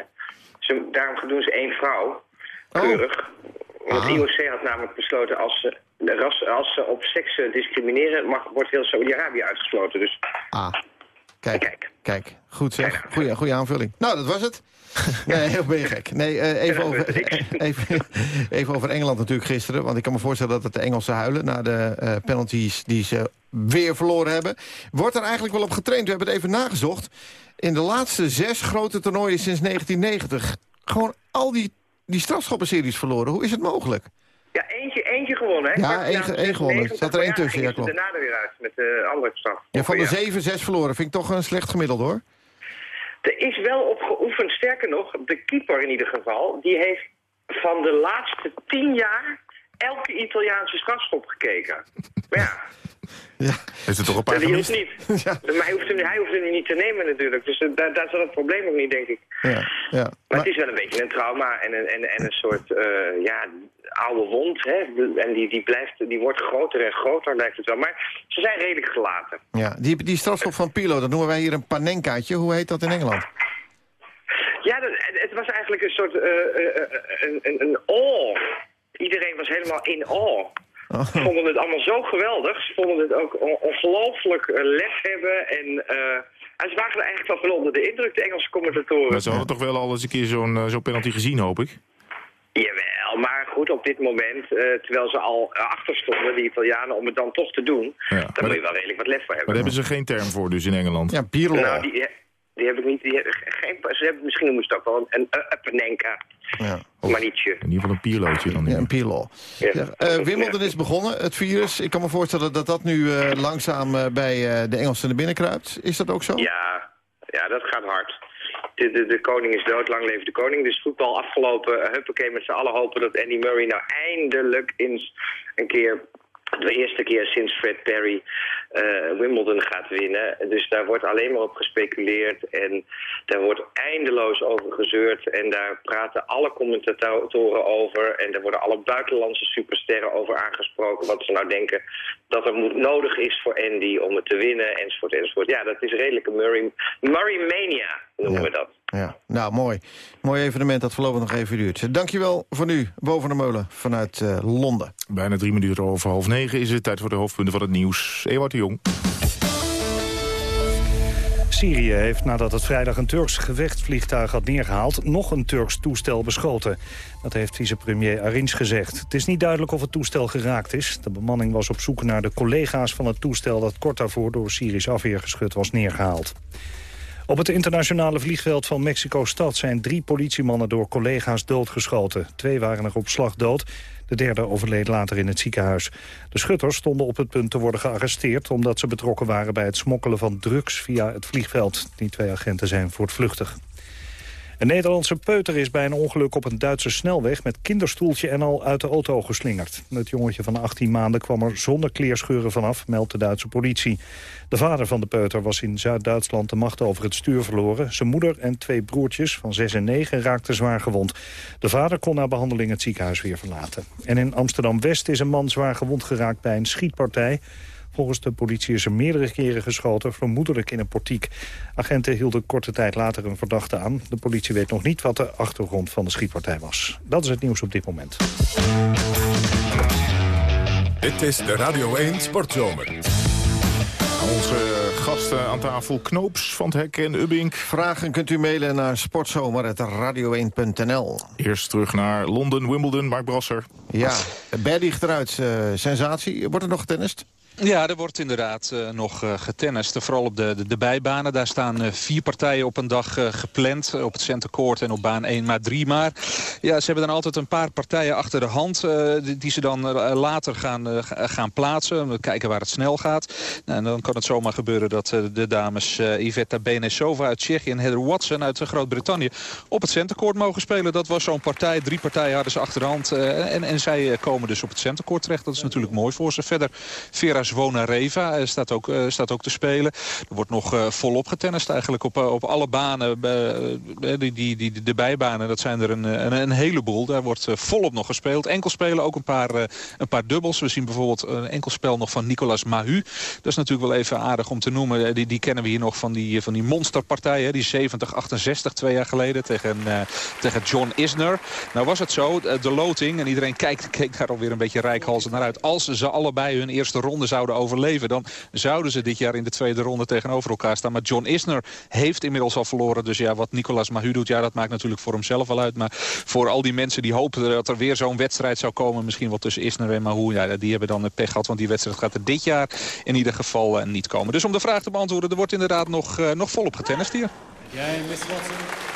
Ze, daarom doen ze één vrouw. Oh. Keurig. Oh. Want IOC had namelijk besloten als ze, ras, als ze op seks discrimineren, mag, wordt heel Saudi-Arabië uitgesloten. Dus ah. Kijk, kijk, kijk. Goed zeg. Goeie, goeie aanvulling. Nou, dat was het. Nee, heel ben je gek. Nee, uh, even, over, even, even, over Engeland natuurlijk gisteren. Want ik kan me voorstellen dat het de Engelsen huilen... na de uh, penalties die ze weer verloren hebben. Wordt er eigenlijk wel op getraind? We hebben het even nagezocht. In de laatste zes grote toernooien sinds 1990... gewoon al die, die strafschoppenseries verloren. Hoe is het mogelijk? Ja, eentje, eentje gewonnen, hè? Ja, één, één gewonnen. Zat er één tussen, ja, klopt. daarna er weer uit met de andere straf. Ja, van de zeven, zes verloren. Vind ik toch een slecht gemiddeld, hoor. Er is wel op geoefend. Sterker nog, de keeper in ieder geval... die heeft van de laatste tien jaar elke Italiaanse strafschop gekeken. Maar ja... Ja. Is er toch een paar Die hoeft niet. Ja. Maar hij hoeft, hem, hij hoeft hem niet te nemen natuurlijk. Dus daar, daar zat het probleem ook niet, denk ik. Ja. Ja. Maar, maar, het is wel een beetje een trauma en een, en, en een soort uh, ja, oude wond. Hè? En die, die, blijft, die wordt groter en groter, lijkt het wel. Maar ze zijn redelijk gelaten. Ja, die, die strafschop van Pilo, dat noemen wij hier een panenkaatje. Hoe heet dat in Engeland? Ja, dat, het was eigenlijk een soort uh, uh, een, een, een awe. Iedereen was helemaal in awe. Oh. Ze vonden het allemaal zo geweldig. Ze vonden het ook ongelooflijk lef hebben. En uh, ze waren er eigenlijk wel van onder de indruk, de Engelse commentatoren. Maar ze hadden toch wel al eens een keer zo'n uh, zo penalty gezien, hoop ik? Jawel, maar goed, op dit moment, uh, terwijl ze al achter stonden, de Italianen, om het dan toch te doen, ja, dan moet je wel redelijk wat lef voor hebben. Maar daar hebben ze geen term voor dus in Engeland? Ja, Pirlo. Nou, die, die heb ik niet, die geen, ze hebben, misschien moest ook wel een, een. Ja. Maar nietje. In ieder geval een pierlootje dan. Ja, een pierlo. Ja. Ja, uh, Wimbledon is begonnen, het virus. Ik kan me voorstellen dat dat nu uh, langzaam uh, bij de Engelsen naar binnen kruipt. Is dat ook zo? Ja, ja dat gaat hard. De, de, de, koning is dood, lang leven de koning. Dus voetbal afgelopen, huppakee met z'n allen hopen dat Andy Murray nou eindelijk eens een keer de eerste keer sinds Fred Perry Wimbledon gaat winnen. Dus daar wordt alleen maar op gespeculeerd en daar wordt eindeloos over gezeurd. En daar praten alle commentatoren over en daar worden alle buitenlandse supersterren over aangesproken. Wat ze nou denken dat er moet, nodig is voor Andy om het te winnen, enzovoort, enzovoort. Ja, dat is redelijk een Murray, Murray Mania, noemen we dat. Ja, nou mooi. Mooi evenement dat voorlopig nog even duurt. Dankjewel voor nu, boven de molen vanuit uh, Londen. Bijna drie minuten over half negen is het tijd voor de hoofdpunten van het nieuws. Ewout de Jong. Syrië heeft nadat het vrijdag een Turks gevechtsvliegtuig had neergehaald... nog een Turks toestel beschoten. Dat heeft vicepremier Arins gezegd. Het is niet duidelijk of het toestel geraakt is. De bemanning was op zoek naar de collega's van het toestel... dat kort daarvoor door Syrisch afweergeschut was neergehaald. Op het internationale vliegveld van Mexico-stad zijn drie politiemannen door collega's doodgeschoten. Twee waren er op slag dood. De derde overleed later in het ziekenhuis. De schutters stonden op het punt te worden gearresteerd... omdat ze betrokken waren bij het smokkelen van drugs via het vliegveld. Die twee agenten zijn voortvluchtig. Een Nederlandse peuter is bij een ongeluk op een Duitse snelweg... met kinderstoeltje en al uit de auto geslingerd. Het jongetje van 18 maanden kwam er zonder kleerscheuren vanaf... meldt de Duitse politie. De vader van de peuter was in Zuid-Duitsland de macht over het stuur verloren. Zijn moeder en twee broertjes van 6 en 9 raakten zwaar gewond. De vader kon na behandeling het ziekenhuis weer verlaten. En in Amsterdam-West is een man zwaar gewond geraakt bij een schietpartij... Volgens de politie is er meerdere keren geschoten, vermoedelijk in een portiek. Agenten hielden korte tijd later een verdachte aan. De politie weet nog niet wat de achtergrond van de schietpartij was. Dat is het nieuws op dit moment. Dit is de Radio 1 Sportzomer. Onze gasten aan tafel Knoops, Van het Hek en Ubbink. Vragen kunt u mailen naar sportzomer.radio1.nl. Eerst terug naar Londen, Wimbledon, Mark Brasser. Ja, Berdig eruit. Uh, sensatie. Wordt er nog getennist? Ja, er wordt inderdaad uh, nog uh, getennist. Vooral op de, de, bijbanen. Daar staan uh, vier partijen op een dag gepland. op het Center Court en op baan 1 maar 3 maar. Ja, ze hebben dan altijd een paar partijen achter de hand... Die, die, ze dan later gaan, gaan plaatsen. We kijken waar het snel gaat. Nou, en dan kan het zomaar gebeuren dat de dames Iveta Benesova uit Tsjechië... en Heather Watson uit Groot-Brittannië op het Center Court mogen spelen. Dat was zo'n partij. Drie partijen hadden ze achter de hand. en, en zij komen dus op het Center Court terecht. Dat is natuurlijk mooi voor ze. Verder Vera Zvonareva staat, ook, staat ook te spelen. Er wordt nog volop getennist eigenlijk op, op alle banen. die, die, die, de bijbanen, dat zijn er een, een, een heleboel. Daar wordt volop nog gespeeld. Enkelspelen ook een paar, een paar dubbels. We zien bijvoorbeeld een enkelspel nog van Nicolas Mahu. Dat is natuurlijk wel even aardig om te noemen. Die, die kennen we hier nog van die, van die monsterpartijen. Die 70-68 twee jaar geleden tegen, tegen John Isner. Nou was het zo, de loting, en iedereen kijkt, keek daar alweer een beetje rijkhalsend naar uit. Als ze allebei hun eerste ronde zouden overleven... dan zouden ze dit jaar in de tweede ronde tegenover elkaar staan. Maar John Isner heeft inmiddels al verloren. Dus ja, wat Nicolas Mahu doet, ja, dat maakt natuurlijk voor hemzelf wel uit. Maar voor al die mensen die hopen dat er weer zo'n wedstrijd zou komen... misschien wel tussen Isner en Mahu, ja, die hebben dan pech gehad. Want die wedstrijd gaat er dit jaar in ieder geval uh, niet komen. Dus om de vraag te beantwoorden, er wordt inderdaad nog, uh, nog volop getennist hier. Jij, Mr. Watson.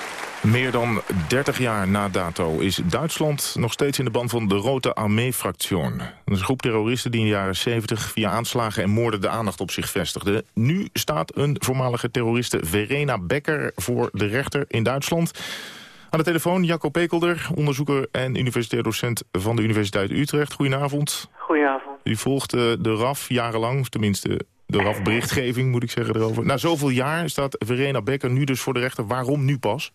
Meer dan 30 jaar na dato is Duitsland nog steeds in de band van de Rote Armee-fractie. Dat is een groep terroristen die in de jaren 70 via aanslagen en moorden de aandacht op zich vestigde. Nu staat een voormalige terroriste Verena Becker voor de rechter in Duitsland. Aan de telefoon Jacco Pekelder, onderzoeker en universitair docent van de Universiteit Utrecht. Goedenavond. Goedenavond. U volgt uh, de RAF jarenlang, of tenminste de RAF-berichtgeving moet ik zeggen erover. Na zoveel jaar staat Verena Becker nu dus voor de rechter. Waarom nu pas?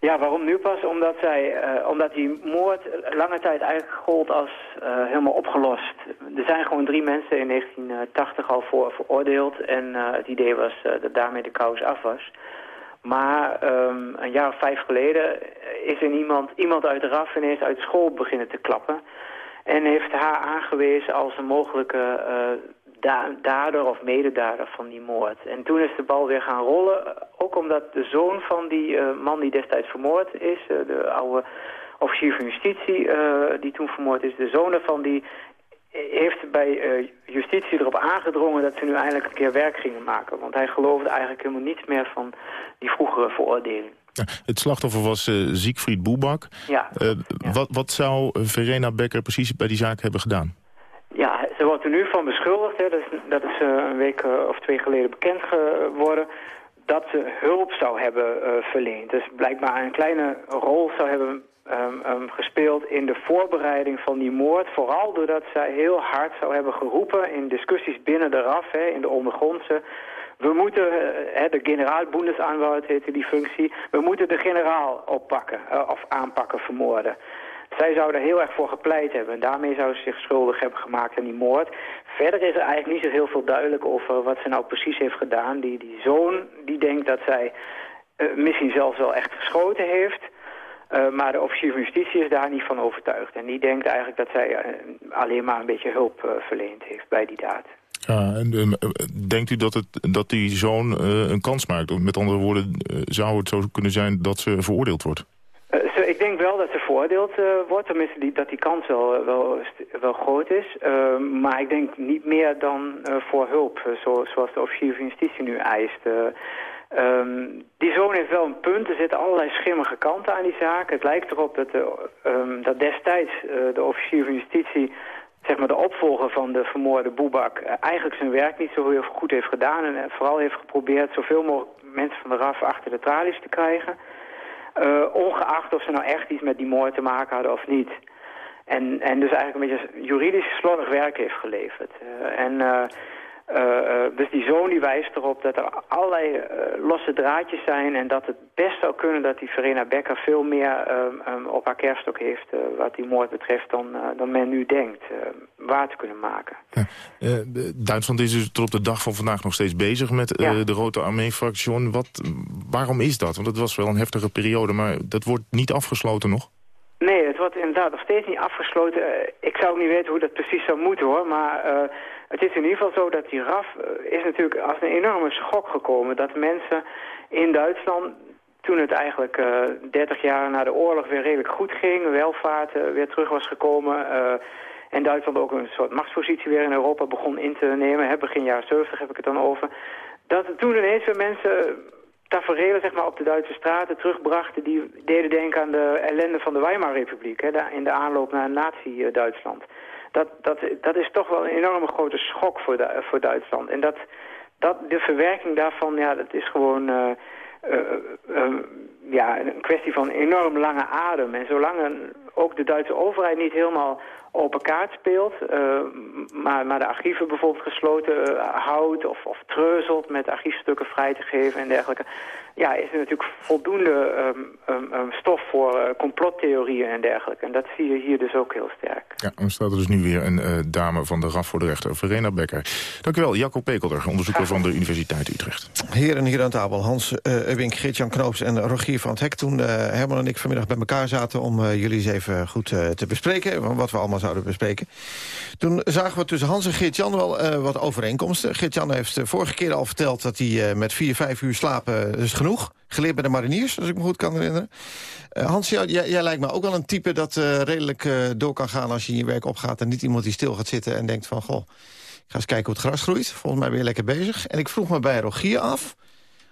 Ja, waarom nu pas? Omdat, zij, uh, omdat die moord lange tijd eigenlijk gold als uh, helemaal opgelost. Er zijn gewoon drie mensen in 1980 al voor veroordeeld. En uh, het idee was dat daarmee de kous af was. Maar um, een jaar of vijf geleden is er iemand, iemand uit de RAF ineens uit school beginnen te klappen. En heeft haar aangewezen als een mogelijke dader of mededader van die moord. En toen is de bal weer gaan rollen, ook omdat de zoon van die uh, man die destijds vermoord is, uh, de oude officier van justitie uh, die toen vermoord is, de zoon ervan die heeft bij justitie erop aangedrongen dat ze nu eindelijk een keer werk gingen maken. Want hij geloofde eigenlijk helemaal niets meer van die vroegere veroordeling. Ja, het slachtoffer was uh, Siegfried Boebak. Ja, uh, ja. Wat, wat zou Verena Becker precies bij die zaak hebben gedaan? Ze wordt er nu van beschuldigd. Hè. Dat is, dat is uh, een week of twee geleden bekend geworden dat ze hulp zou hebben uh, verleend. Dus blijkbaar een kleine rol zou hebben um, um, gespeeld in de voorbereiding van die moord. Vooral doordat zij heel hard zou hebben geroepen in discussies binnen de RAF, hè, in de ondergrondse. We moeten, uh, de generaal-bundesanwalt heette die functie, we moeten de generaal oppakken of aanpakken, vermoorden. Zij zou er heel erg voor gepleit hebben. En daarmee zou ze zich schuldig hebben gemaakt aan die moord. Verder is er eigenlijk niet zo heel veel duidelijk over wat ze nou precies heeft gedaan. Die, die zoon die denkt dat zij uh, misschien zelfs wel echt geschoten heeft. Uh, maar de officier van justitie is daar niet van overtuigd. En die denkt eigenlijk dat zij uh, alleen maar een beetje hulp verleend heeft bij die daad. Ja, en, denkt u dat, het, dat die zoon een kans maakt? Met andere woorden, zou het zo kunnen zijn dat ze veroordeeld wordt? Uh, ik denk wel dat ze veroordeeld uh, wordt, tenminste die, dat die kans wel, wel, wel groot is. Maar ik denk niet meer dan voor hulp, zo, zoals de officier van justitie nu eist. Um, die zoon heeft wel een punt, er zitten allerlei schimmige kanten aan die zaak. Het lijkt erop dat, de, um, dat destijds de officier van justitie zeg maar de opvolger van de vermoorde Boebak eigenlijk zijn werk niet zo heel goed heeft gedaan. En vooral heeft geprobeerd zoveel mogelijk mensen van de RAF achter de tralies te krijgen. Uh, ongeacht of ze nou echt iets met die moord te maken hadden of niet. En, en dus eigenlijk een beetje juridisch slordig werk heeft geleverd. Uh, en uh, dus die zoon die wijst erop dat er allerlei losse draadjes zijn... en dat het best zou kunnen dat die Verena Becker veel meer um, op haar kerststok heeft... wat die moord betreft dan, dan men nu denkt waar te kunnen maken. Ja. Duitsland is dus tot op de dag van vandaag nog steeds bezig met ja. de Rote Armee-fractie. Wat, waarom is dat? Want het was wel een heftige periode, maar dat wordt niet afgesloten nog? Nee, het wordt inderdaad nog steeds niet afgesloten. ik zou ook niet weten hoe dat precies zou moeten hoor, maar... Het is in ieder geval zo dat die RAF is natuurlijk als een enorme schok gekomen. Dat mensen in Duitsland, toen het eigenlijk uh, 30 jaar na de oorlog weer redelijk goed ging, welvaart uh, weer terug was gekomen... En Duitsland ook een soort machtspositie weer in Europa begon in te nemen. Hè, begin jaren 70 heb ik het dan over. Dat toen ineens weer mensen tafereelen zeg maar, op de Duitse straten terugbrachten... die deden denken aan de ellende van de Weimarrepubliek... in de aanloop naar nazi-Duitsland dat, dat, dat is toch wel een enorme grote schok voor, de, voor Duitsland. En dat, dat, de verwerking daarvan, ja, dat is gewoon... Uh, ja, een kwestie van enorm lange adem. En zolang een, ook de Duitse overheid niet helemaal open kaart speelt, uh, maar, maar de archieven bijvoorbeeld gesloten uh, houdt of, of treuzelt met archiefstukken vrij te geven en dergelijke, ja, is er natuurlijk voldoende um, um, um, stof voor uh, complottheorieën en dergelijke. En dat zie je hier dus ook heel sterk. Ja, dan staat er dus nu weer een uh, dame van de RAF voor de rechter, Verena Becker. Dank u wel, Jacob Pekelder, onderzoeker van de Universiteit Utrecht. Heren hier aan tafel, Hans uh, Ubbink, Geert-Jan Knoops en Rogier van het Hek. Toen Herman en ik vanmiddag bij elkaar zaten om jullie eens even goed te bespreken, wat we allemaal zouden bespreken. Toen zagen we tussen Hans en Geert-Jan wel wat overeenkomsten. Geert-Jan heeft vorige keer al verteld dat hij met vier, vijf uur slapen dus genoeg. Geleerd bij de mariniers, als ik me goed kan herinneren. Hans, jij, jij, lijkt me ook wel een type dat redelijk door kan gaan... als je in je werk opgaat en niet iemand die stil gaat zitten en denkt van... goh, ik ga eens kijken hoe het gras groeit. Volgens mij je lekker bezig. En ik vroeg me bij Rogier af...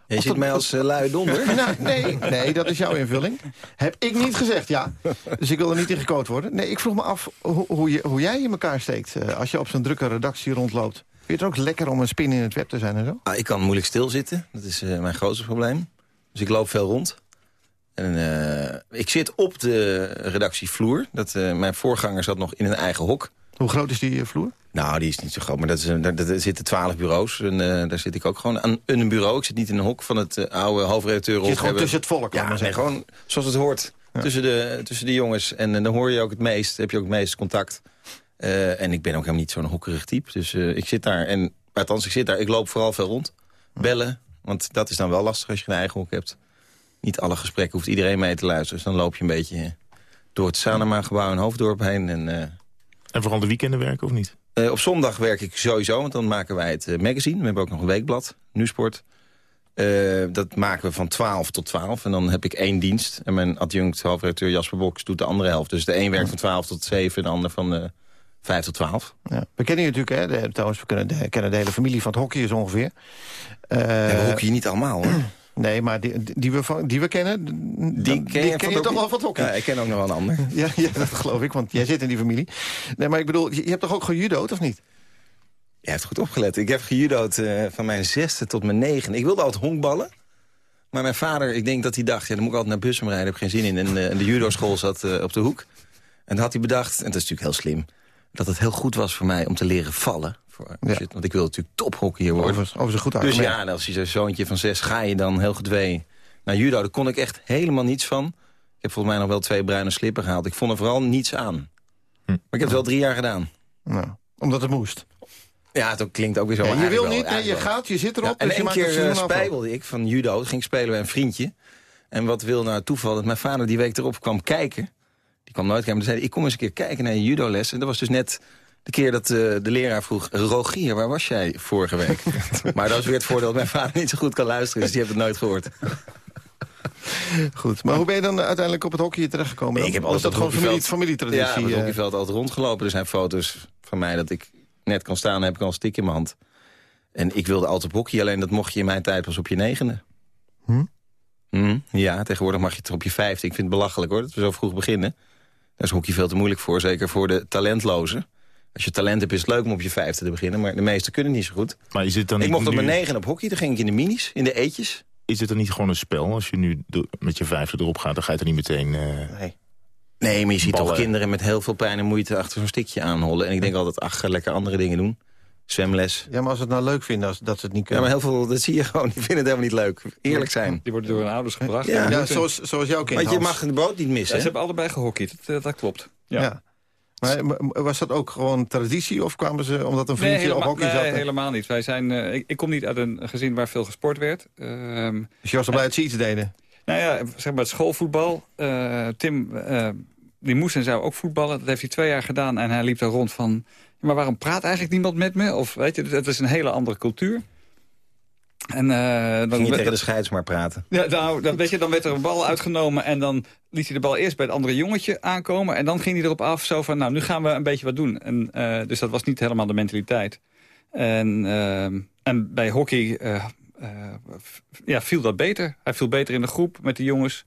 Je ziet mij als lui donder? nou, nee, nee, dat is jouw invulling. Heb ik niet gezegd, ja. Dus ik wil er niet in gecoacht worden. Nee, ik vroeg me af hoe, hoe, je, hoe jij in elkaar steekt... als je op zo'n drukke redactie rondloopt. Vind je het ook lekker om een spin in het web te zijn en zo? Ah, ik kan moeilijk stilzitten. Dat is mijn grootste probleem. Dus ik loop veel rond. En, uh, ik zit op de redactievloer. Dat, uh, mijn voorganger zat nog in een eigen hok. Hoe groot is die vloer? Nou, die is niet zo groot, maar dat is, daar, daar zitten twaalf bureaus. En uh, daar zit ik ook gewoon aan een bureau. Ik zit niet in een hok van het oude hoofdredacteur. Je zit gewoon tussen het volk, ja, nee, gewoon zoals het hoort. Ja. Tussen, de, tussen de jongens. En dan hoor je ook het meest, heb je ook het meest contact. en ik ben ook helemaal niet zo'n hokkerig type. Dus ik zit daar, en althans, ik zit daar. Ik loop vooral veel rond. Bellen, want dat is dan wel lastig als je een eigen hok hebt. Niet alle gesprekken hoeft iedereen mee te luisteren. Dus dan loop je een beetje door het Sanema-gebouw in Hoofddorp heen. En, en vooral de weekenden werken of niet? Uh, op zondag werk ik sowieso, want dan maken wij het uh, magazine. We hebben ook nog een weekblad, Nusport. dat maken we van 12 tot 12. En dan heb ik één dienst. En mijn adjunct hoofdredacteur Jasper Boks doet de andere helft. Dus de een werkt van 12 tot 7 en de ander van 5 tot 12. Ja. We kennen je natuurlijk, hè, de, trouwens, we kennen de, kennen de hele familie van het hockey zo ongeveer. Uh, ja, we hockeyen niet allemaal, hoor. Nee, maar die, die, we, die we kennen, die, ken, die je, ken je toch wel van het hockey? Ja, ik ken ook nog wel een ander. ja, ja, dat geloof ik, want jij zit in die familie. Nee, maar ik bedoel, je, je hebt toch ook gejudo'd, of niet? Je hebt goed opgelet. Ik heb gejudo'd uh, van mijn zesde tot mijn negen. Ik wilde altijd honkballen. Maar mijn vader, ik denk dat hij dacht... ja, dan moet ik altijd naar Bussum rijden, heb geen zin in. En, uh, de judo-school zat uh, op de hoek. En dan had hij bedacht, en dat is natuurlijk heel slim... dat het heel goed was voor mij om te leren vallen. Voor, ja. shit, want ik wil natuurlijk tophockeyer worden. Over, over zo goed Dus ja, als je zo'n zoontje van zes ga je dan heel gedwee naar judo. Daar kon ik echt helemaal niets van. Ik heb volgens mij nog wel twee bruine slippen gehaald. Ik vond er vooral niets aan. Hm. Maar ik heb het wel drie jaar gedaan. Nou, omdat het moest. Ja, het klinkt ook weer zo. Ja, je wil niet, nee, je gaat, je zit erop. Ja, en dus een keer uh, spijbelde ik van judo. ging spelen bij een vriendje. En wat wil nou toeval dat mijn vader die week erop kwam kijken. Die kwam nooit kijken, maar zei ik kom eens een keer kijken naar je judo-les. En dat was dus net de keer dat uh, de leraar vroeg... Rogier, waar was jij vorige week? maar dat is weer het voordeel dat mijn vader niet zo goed kan luisteren... dus die heeft het nooit gehoord. Goed, maar hoe ben je dan uiteindelijk op het hockey terechtgekomen? Nee, ik heb altijd dat gewoon familie, familietraditie? Ja, op het hockeyveld altijd rondgelopen. Er zijn foto's van mij dat ik net kan staan... en heb ik al een stick in mijn hand. En ik wilde altijd op hockey, alleen dat mocht je in mijn tijd pas op je negende. Hm? Mm, ja, tegenwoordig mag je het op je vijfde. Ik vind het belachelijk hoor, dat we zo vroeg beginnen. Daar is hockey veel te moeilijk voor, zeker voor de talentlozen. Als je talent hebt is het leuk om op je vijfde te beginnen. Maar de meesten kunnen niet zo goed. Maar je zit dan ik mocht nu... op mijn negen op hockey. Dan ging ik in de minis, in de eetjes. Is het dan niet gewoon een spel? Als je nu met je vijfde erop gaat, dan ga je er niet meteen... Uh... Nee. Nee, maar je ziet toch kinderen met heel veel pijn en moeite achter zo'n stikje aanhollen. En ik denk altijd, ach, lekker andere dingen doen. Zwemles. Ja, maar als ze het nou leuk vinden, als, dat ze het niet kunnen. Ja, maar heel veel, dat zie je gewoon, die vinden het helemaal niet leuk. Eerlijk zijn. Die worden door hun ouders gebracht. Ja, ja zoals, zoals jouw kind, Want je mag de boot niet missen. Ja, ze hebben allebei gehockeyd, dat, dat klopt. ja. ja. Maar was dat ook gewoon traditie of kwamen ze omdat een vriendje nee, op hockey nee, zat? helemaal niet. Wij zijn, uh, ik, ik, kom niet uit een gezin waar veel gesport werd. Uh, dus je was al blij dat ze iets deden? Nou ja, zeg maar het schoolvoetbal. Uh, Tim, die moest en zou ook voetballen. Dat heeft hij twee jaar gedaan en hij liep daar rond van... maar waarom praat eigenlijk niemand met me? Of weet je, het is een hele andere cultuur. En, uh, dan Ging je tegen de scheids maar praten? Ja, nou, dan, weet je, dan werd er een bal uitgenomen... en dan liet hij de bal eerst bij het andere jongetje aankomen... en dan ging hij erop af zo van, nou, nu gaan we een beetje wat doen. En, uh, dus dat was niet helemaal de mentaliteit. En, uh, en bij hockey ja, viel dat beter. Hij viel beter in de groep met de jongens.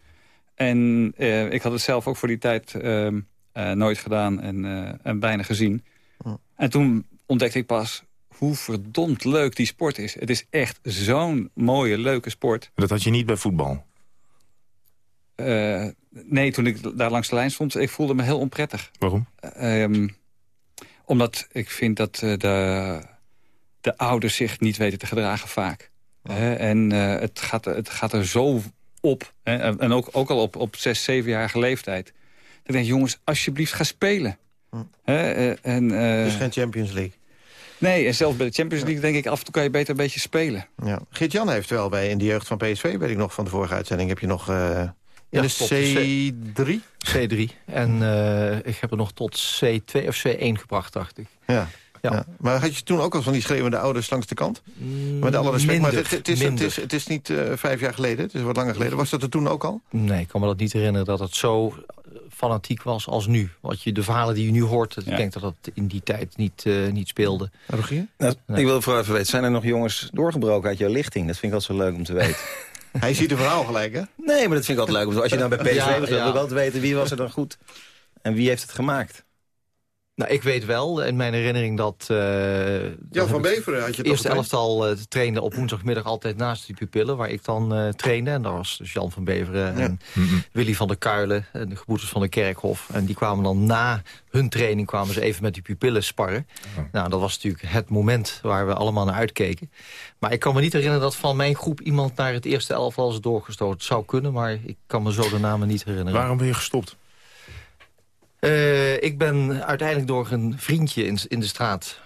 En ik had het zelf ook voor die tijd nooit gedaan en, en bijna gezien. En toen ontdekte ik pas hoe verdomd leuk die sport is. Het is echt zo'n mooie, leuke sport. Dat had je niet bij voetbal? Eh, nee, toen ik daar langs de lijn stond, ik voelde me heel onprettig. Waarom? Ehm, omdat ik vind dat eh, de, de ouders zich niet weten te gedragen vaak. Hè, en eh, het, gaat, het gaat er zo op. Hè, en ook, ook al op, op zes, zevenjarige leeftijd. Dan denk ik, jongens, alsjeblieft ga spelen. Hè, eh, en, eh, Het is geen Champions League. Nee, en zelfs bij de Champions League denk ik af en toe kan je beter een beetje spelen. Ja. Geert-Jan heeft wel bij in de jeugd van PSV, weet ik nog van de vorige uitzending... heb je nog eh, in Ja, de tot de C3? C3. En eh, ik heb er nog tot C2 of C1 gebracht, dacht ik. Ja. Ja. Ja. Maar had je toen ook al van die schreeuwende ouders langs de kant? Met alle respect, maar minder, het, het, is, het, minder. is, het is niet eh, vijf jaar geleden, het is wat langer geleden. Was dat er toen ook al? Nee, ik kan me dat niet herinneren dat het zo fanatiek was als nu. Wat je, de verhalen die je nu hoort, ik denk dat dat in die tijd niet, eh, niet speelde. Rogier? Nou, Ik wil vooral even weten, zijn er nog jongens doorgebroken uit jouw lichting? Dat vind ik altijd zo leuk om te weten. Hij ziet een verhaal gelijk, hè? Nee, maar dat vind ik altijd leuk. om te- Als je nou bij PSV Ja, was, wil ja. ik altijd weten wie was er dan goed. En wie heeft het gemaakt? Nou, ik weet wel in mijn herinnering dat... eh, dat van Beveren had je Het eerste elftal eh, trainde op woensdagmiddag altijd naast die pupillen... waar ik dan eh, trainde. En daar was dus Jan van Beveren en Willy van der Kuilen... en de gebroeders van de Kerkhof. En die kwamen dan na hun training kwamen ze even met die pupillen sparren. Nou, dat was natuurlijk het moment waar we allemaal naar uitkeken. Maar ik kan me niet herinneren dat van mijn groep... iemand naar het eerste elftal is doorgestoten. zou kunnen, maar ik kan me zo de namen niet herinneren. Waarom ben je gestopt? Eh, ik ben uiteindelijk door een vriendje in, in de straat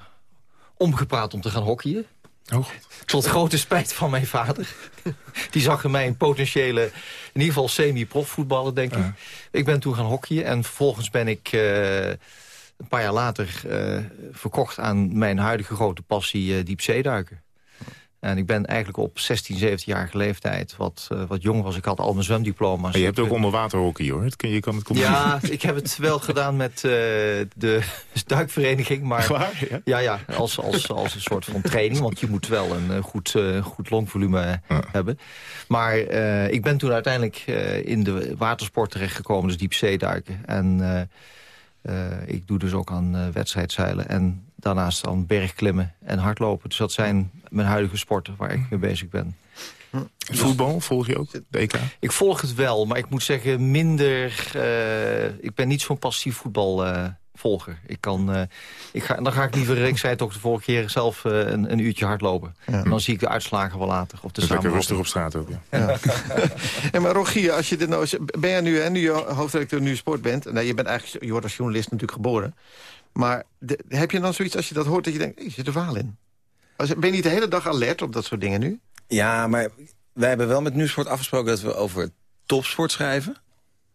omgepraat om te gaan hockeyen. Oh. Tot grote spijt van mijn vader. Die zag in mij een potentiële, in ieder geval semi-profvoetballer, denk ik. Ik ben toen gaan hockeyen en vervolgens ben ik eh, een paar jaar later eh, verkocht aan mijn huidige grote passie diepzeeduiken. En ik ben eigenlijk op 16, 17 jarige leeftijd wat, uh, wat jong was. Ik had al mijn zwemdiploma's. Maar je hebt ook onderwaterhockey, hoor. Het kun, je kan het Ja, ik heb het wel gedaan met uh, de duikvereniging. Maar? Ja, ja, ja als, als, als een soort van training. Want je moet wel een uh, goed, uh, goed longvolume ja. hebben. Maar ik ben toen uiteindelijk in de watersport terechtgekomen. Dus diepzeeduiken. En ik doe dus ook aan wedstrijdzeilen. En daarnaast aan bergklimmen en hardlopen. Dus dat zijn mijn huidige sporten waar ik mee bezig ben. Voetbal volg je ook, de EK? Ik volg het wel, maar ik moet zeggen minder... Uh, ik ben niet zo'n passief voetbalvolger. Uh, ik kan, uh, ik ga, dan ga ik liever, ik zei het ook de vorige keer, zelf een, een, uurtje hardlopen. Ja. En dan zie ik de uitslagen wel later. Of de dus lekker rustig op straat ook, ja. ja. en maar Rogier, als je dit nou, ben jij nu, hè, nu je hoofdredacteur nu sport bent... Nou, je bent eigenlijk, je wordt als journalist natuurlijk geboren... Maar de, heb je dan zoiets als je dat hoort dat je denkt... Hey, zit er verhaal in? Als, ben je niet de hele dag alert op dat soort dingen nu? Ja, maar wij hebben wel met Nieuwsport afgesproken... dat we over topsport schrijven.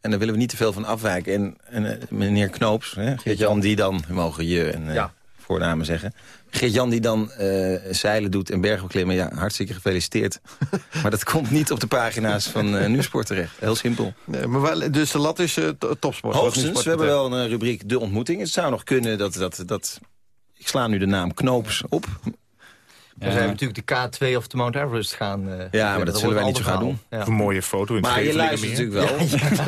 En daar willen we niet te veel van afwijken. En, en meneer Knoops, Geert-Jan, die dan... Mogen je en ja. voornamen zeggen. Geert-Jan die dan uh, zeilen doet en bergbeklimmen. Ja, hartstikke gefeliciteerd. maar dat komt niet op de pagina's van Nieuwsport terecht. Heel simpel. Nee, maar wel, dus de lat is topsport? Hoogstens, we hebben wel een rubriek De Ontmoeting. Het zou nog kunnen dat... dat, dat ik sla nu de naam Knoops op. Ja. We zijn natuurlijk de K2 of de Mount Everest gaan. Uh, ja, maar dat, dat zullen wij niet zo gaan doen. Ja. Een mooie foto in het Maar je luistert natuurlijk wel. Ja,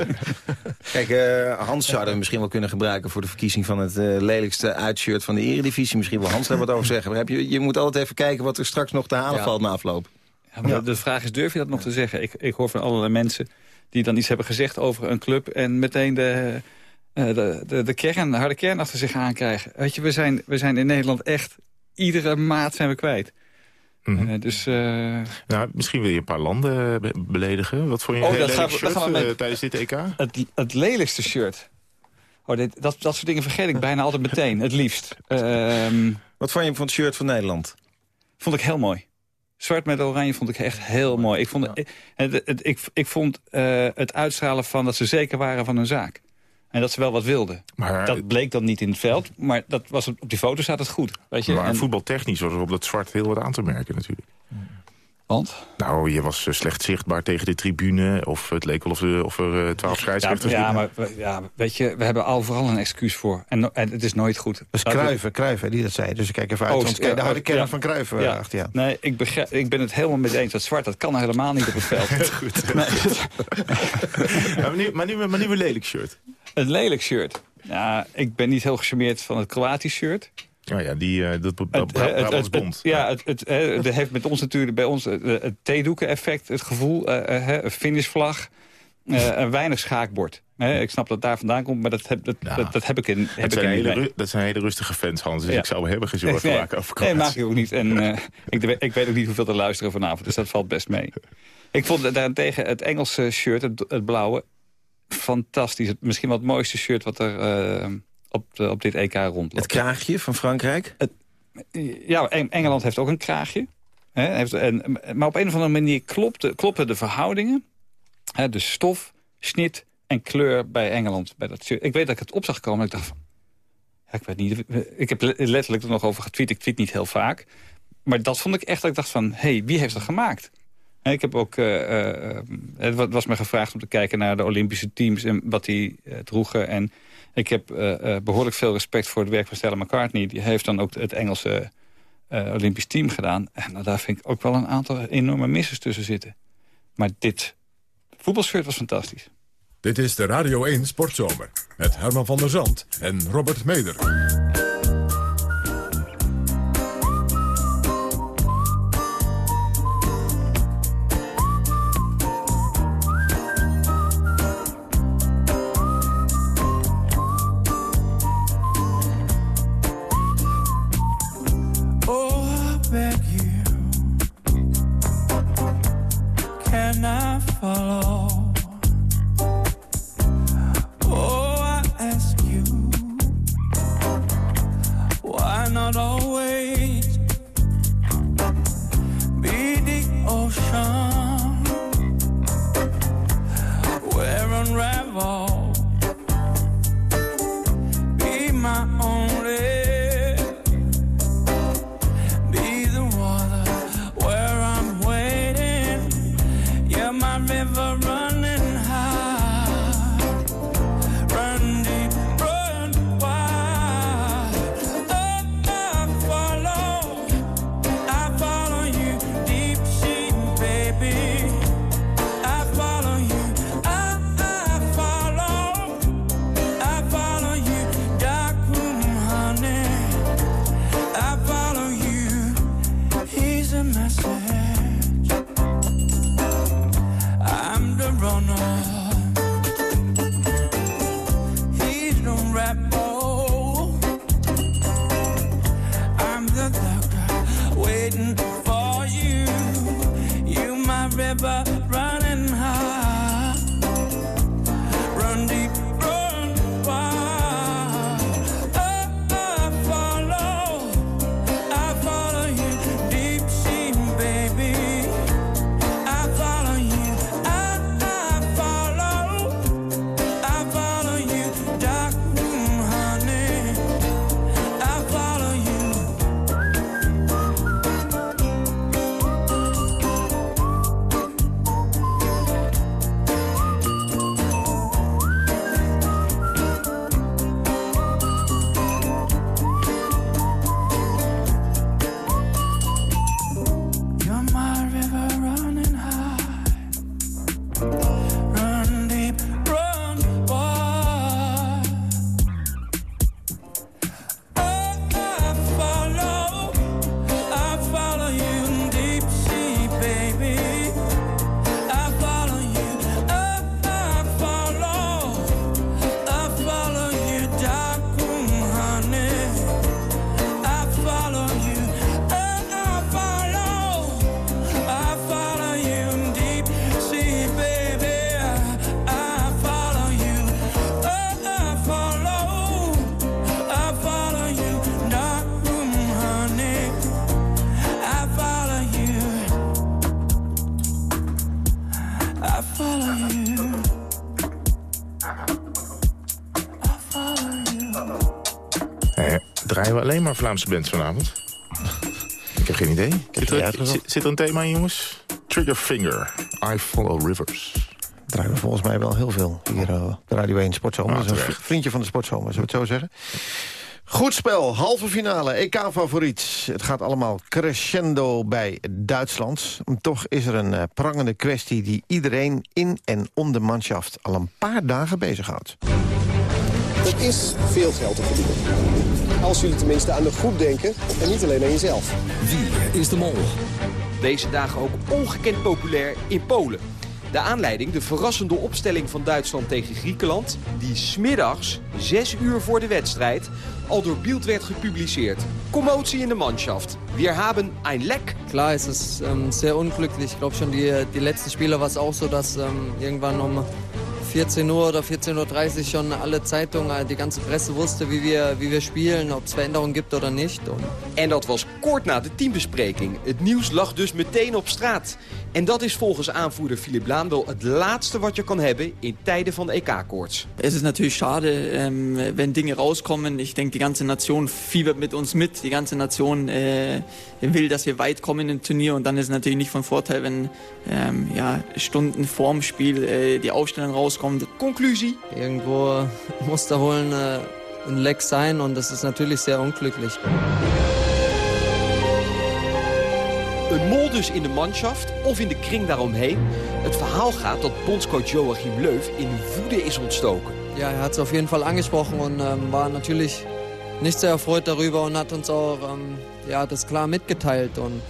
Kijk, uh, Hans zouden we misschien wel kunnen gebruiken... voor de verkiezing van het uh, lelijkste uitshirt van de eredivisie. Misschien wil Hans daar wat over zeggen. Maar heb je, je moet altijd even kijken wat er straks nog te halen valt na afloop. Ja, maar de vraag is, durf je dat nog te zeggen? Ik, ik hoor van allerlei mensen die dan iets hebben gezegd over een club... en meteen de, de, de, de, kern, de harde kern achter zich aankrijgen. Weet je, we zijn, we zijn in Nederland echt... iedere maat zijn we kwijt. Mm -hmm. uh, dus, uh... nou, misschien wil je een paar landen be beledigen. Wat vond je oh, dat gaan, shirt, gaan we met... uh, tijdens dit EK? Het, het lelijkste shirt. Oh, dit, dat, dat soort dingen vergeet ik bijna altijd meteen, het liefst. Um... Wat vond je van het shirt van Nederland? Vond ik heel mooi. Zwart met oranje vond ik echt heel mooi. Ik vond, ja. ik, het, het, ik, ik vond uh, het uitstralen van dat ze zeker waren van hun zaak. En dat ze wel wat wilden. Maar, dat bleek dan niet in het veld. Maar dat was, op die foto staat het goed. Weet je? Maar en... voetbaltechnisch was er op dat zwart heel wat aan te merken natuurlijk. Want? Nou, je was slecht zichtbaar tegen de tribune. Of het leek wel of, er, of er twaalf scheidsrechters ja, ja, maar ja, weet je, we hebben overal een excuus voor. En, en het is nooit goed. Dat is Kruiven, Kruiven die dat zei. Dus ik kijk even uit, Oost, want kijk, de kern ja, van Kruiven ja. achter ja. Nee, ik, begrijp, ik ben het helemaal met eens. Dat zwart, dat kan helemaal niet op het veld. goed. Nee. maar, nu, maar, nu, maar nu een lelijk shirt. Een lelijk shirt. Ja, ik ben niet heel gecharmeerd van het Kroatisch shirt. Oh ja, die, uh, dat, dat Brabants Bond. Ja, het, het, het, het heeft met ons natuurlijk bij ons het theedoeken effect, het gevoel, uh, uh, finishvlag. uh, weinig schaakbord. ik snap dat het daar vandaan komt, maar dat heb, dat, dat, dat heb ik in heb dat, ik zijn in hele, dat zijn hele rustige fans, Hans. Dus ik zou me hebben gezorgd nee, maken over Nee, maak ik ook niet. En uh, ik, ik, weet ook niet hoeveel te luisteren vanavond, dus dat valt best mee. Ik vond daarentegen het Engelse shirt, het, het blauwe, fantastisch. misschien wel het mooiste shirt wat er uh, op, de, op dit EK rondloopt. Het kraagje van Frankrijk? Het, ja, Engeland heeft ook een kraagje. Hè, heeft, en, maar op een of andere manier klopte, kloppen de verhoudingen. Hè, de stof, snit en kleur bij Engeland. Bij dat shirt. Ik weet dat ik het op zag komen en ik dacht van... Ja, ik weet niet, ik heb letterlijk er nog over getweet. Ik tweet niet heel vaak. Maar dat vond ik echt dat ik dacht van... hé, hey, wie heeft dat gemaakt? Ik heb ook, uh, uh, het was me gevraagd om te kijken naar de Olympische teams en wat die droegen. En ik heb behoorlijk veel respect voor het werk van Stella McCartney. Die heeft dan ook het Engelse Olympisch team gedaan. En nou, daar vind ik ook wel een aantal enorme missers tussen zitten. Maar dit voetbalshirt was fantastisch. Dit is de Radio 1 Sportzomer. Met Herman van der Zand en Robert Meder. Remember. Alleen maar Vlaamse bands vanavond? Ik heb geen idee. Zit er, zit er een thema in, jongens? Triggerfinger, I Follow Rivers. Draaien we volgens mij wel heel veel hier uh, de Radio 1 Sportzomer. Ah, een vriendje van de Sportzomer, zullen we het zo zeggen? Goed spel, halve finale, EK-favoriet. Het gaat allemaal crescendo bij Duitsland. Toch is er een uh, prangende kwestie die iedereen in en om de manschaft al een paar dagen bezighoudt. Er is veel geld te verdienen. Als jullie tenminste aan de groep denken en niet alleen aan jezelf. Wie is de mol? Deze dagen ook ongekend populair in Polen. De aanleiding, de verrassende opstelling van Duitsland tegen Griekenland... die smiddags, zes uur voor de wedstrijd, al door Bild werd gepubliceerd. Commotie in de Mannschaft. Wir haben ein Leck. Klar, es ist ähm, sehr unglücklich. Ich glaube schon, die, die letzten Spiele war es auch so, dass ähm, irgendwann um 14 Uhr oder 14.30 Uhr schon alle Zeitungen, die ganze Presse wusste, wie wir, wie wir spielen, ob es Veränderungen gibt oder nicht. Und En dat was kort na de teambespreking. Het nieuws lag dus meteen op straat. En dat is volgens aanvoerder Philip Laan wel het laatste wat je kan hebben in tijden van EK-koorts. Es ist natürlich schade, ähm, wenn Dinge rauskommen. Ich denke, die ganze Nation fiebert mit uns mit. Die ganze Nation äh, will, dass wir weit kommen im Turnier. Und dann ist es natürlich nicht von Vorteil, wenn ähm, ja, Stunden vorm Spiel äh, die Aufstellung rauskommt. Conclusie? Irgendwo muss da wohl ein, äh, ein Leck sein und das ist natürlich sehr unglücklich. Een mol dus in de manschaft of in de kring daaromheen. Het verhaal gaat dat bondscoach Joachim Löw in woede is ontstoken. Ja, er hat es auf jeden Fall angesprochen und ähm, war natürlich nicht sehr erfreut darüber und hat uns auch ähm, ja, das klar mitgeteilt. Und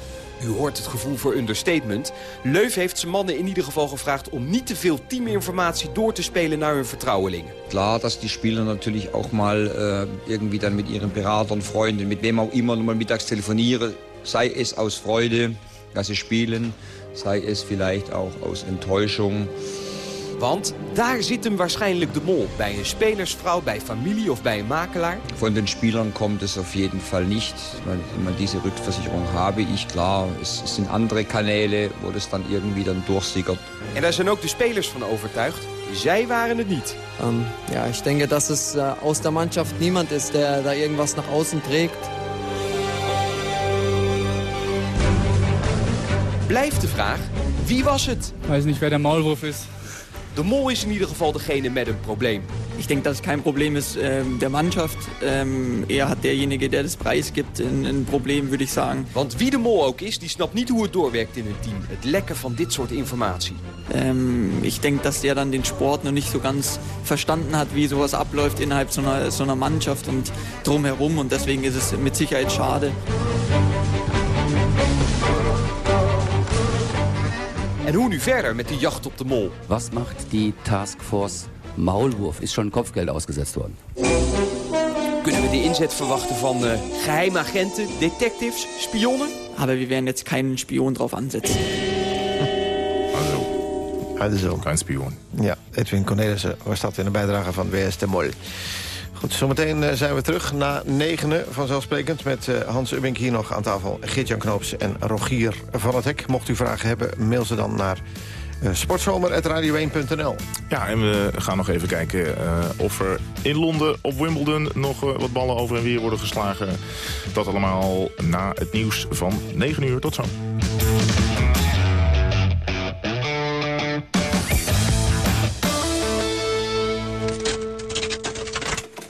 U hoort het gevoel voor understatement. Löw heeft zijn mannen in ieder geval gevraagd om niet te veel teaminformatie door te spelen naar hun vertrouwelingen. Klar, dass die Spieler natürlich auch mal äh, irgendwie dann mit ihren Beratern, Freunden, mit wem auch immer nochmal mittags telefonieren. Sei es aus Freude, dass sie spielen, sei es vielleicht auch aus Enttäuschung. Want daar zit hem waarschijnlijk de mol. Bij een spelersvrouw, bij familie of bij een makelaar. Von den Spielern kommt es auf jeden Fall nicht. Weil immer diese Rückversicherung habe ich, klar. Es, sind andere Kanäle, wo das dann irgendwie dann durchsickert. En daar zijn ook de spelers van overtuigd. Zij waren het niet. ähm, ja, ich denke, dass es äh, aus der Mannschaft niemand ist, der da irgendwas nach außen trägt. Blijft de vraag, wie was het? Ich weiß nicht, wer der Maulwurf ist. De mol is in ieder geval degene met een probleem. Ich denke, dass es kein Problem ist ähm, der Mannschaft. Ähm, eher hat derjenige, der das Preis gibt, ein, ein Problem, würde ich sagen. Want wie de mol ook is, die snapt niet hoe het doorwerkt in een team. Het lekken van dit soort informatie. Ähm, ich denke, dass der dann den Sport noch nicht so ganz verstanden hat, wie sowas abläuft innerhalb so einer, so einer Mannschaft und drumherum. Und deswegen ist es mit Sicherheit schade. En hoe nu verder met de jacht op de mol? Was macht die Taskforce Maulwurf? Ist schon Kopfgeld ausgesetzt worden. Kunnen we de inzet verwachten van uh, geheime agenten, detectives, spionnen? Aber wir werden jetzt keinen Spion drauf ansetzen. Also. Kein spion. Ja, Edwin Cornelissen was dat in een bijdrage van WS de Mol. Goed, zometeen eh, zijn we terug na negenen vanzelfsprekend... met eh, Hans Ubbink hier nog aan tafel, Geert-Jan Knoops en Rogier van het Hek. Mocht u vragen hebben, mail ze dan naar uh, sportzomer.radio1.nl. Ja, en we gaan nog even kijken of er in Londen op Wimbledon nog wat ballen over en weer worden geslagen. Dat allemaal na het nieuws van 9 uur. Tot zo.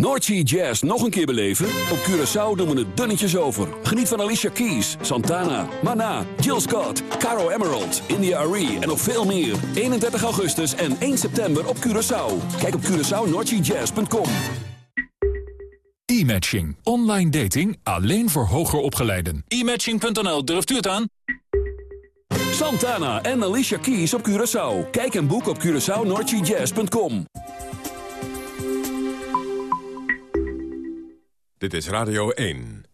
Noordsea Jazz nog een keer beleven? Op Curaçao doen we het dunnetjes over. Geniet van Alicia Keys, Santana, Mana, Jill Scott, Caro Emerald, India Arie en nog veel meer. 31 augustus en 1 september op Curaçao. Kijk op CuraçaoNoordseaJazz.com. E-matching. Online dating alleen voor hoger opgeleiden. E-matching.nl, durft u het aan? Santana en Alicia Keys op Curaçao. Kijk en boek op CuraçaoNordGJazz.com. Dit is Radio 1.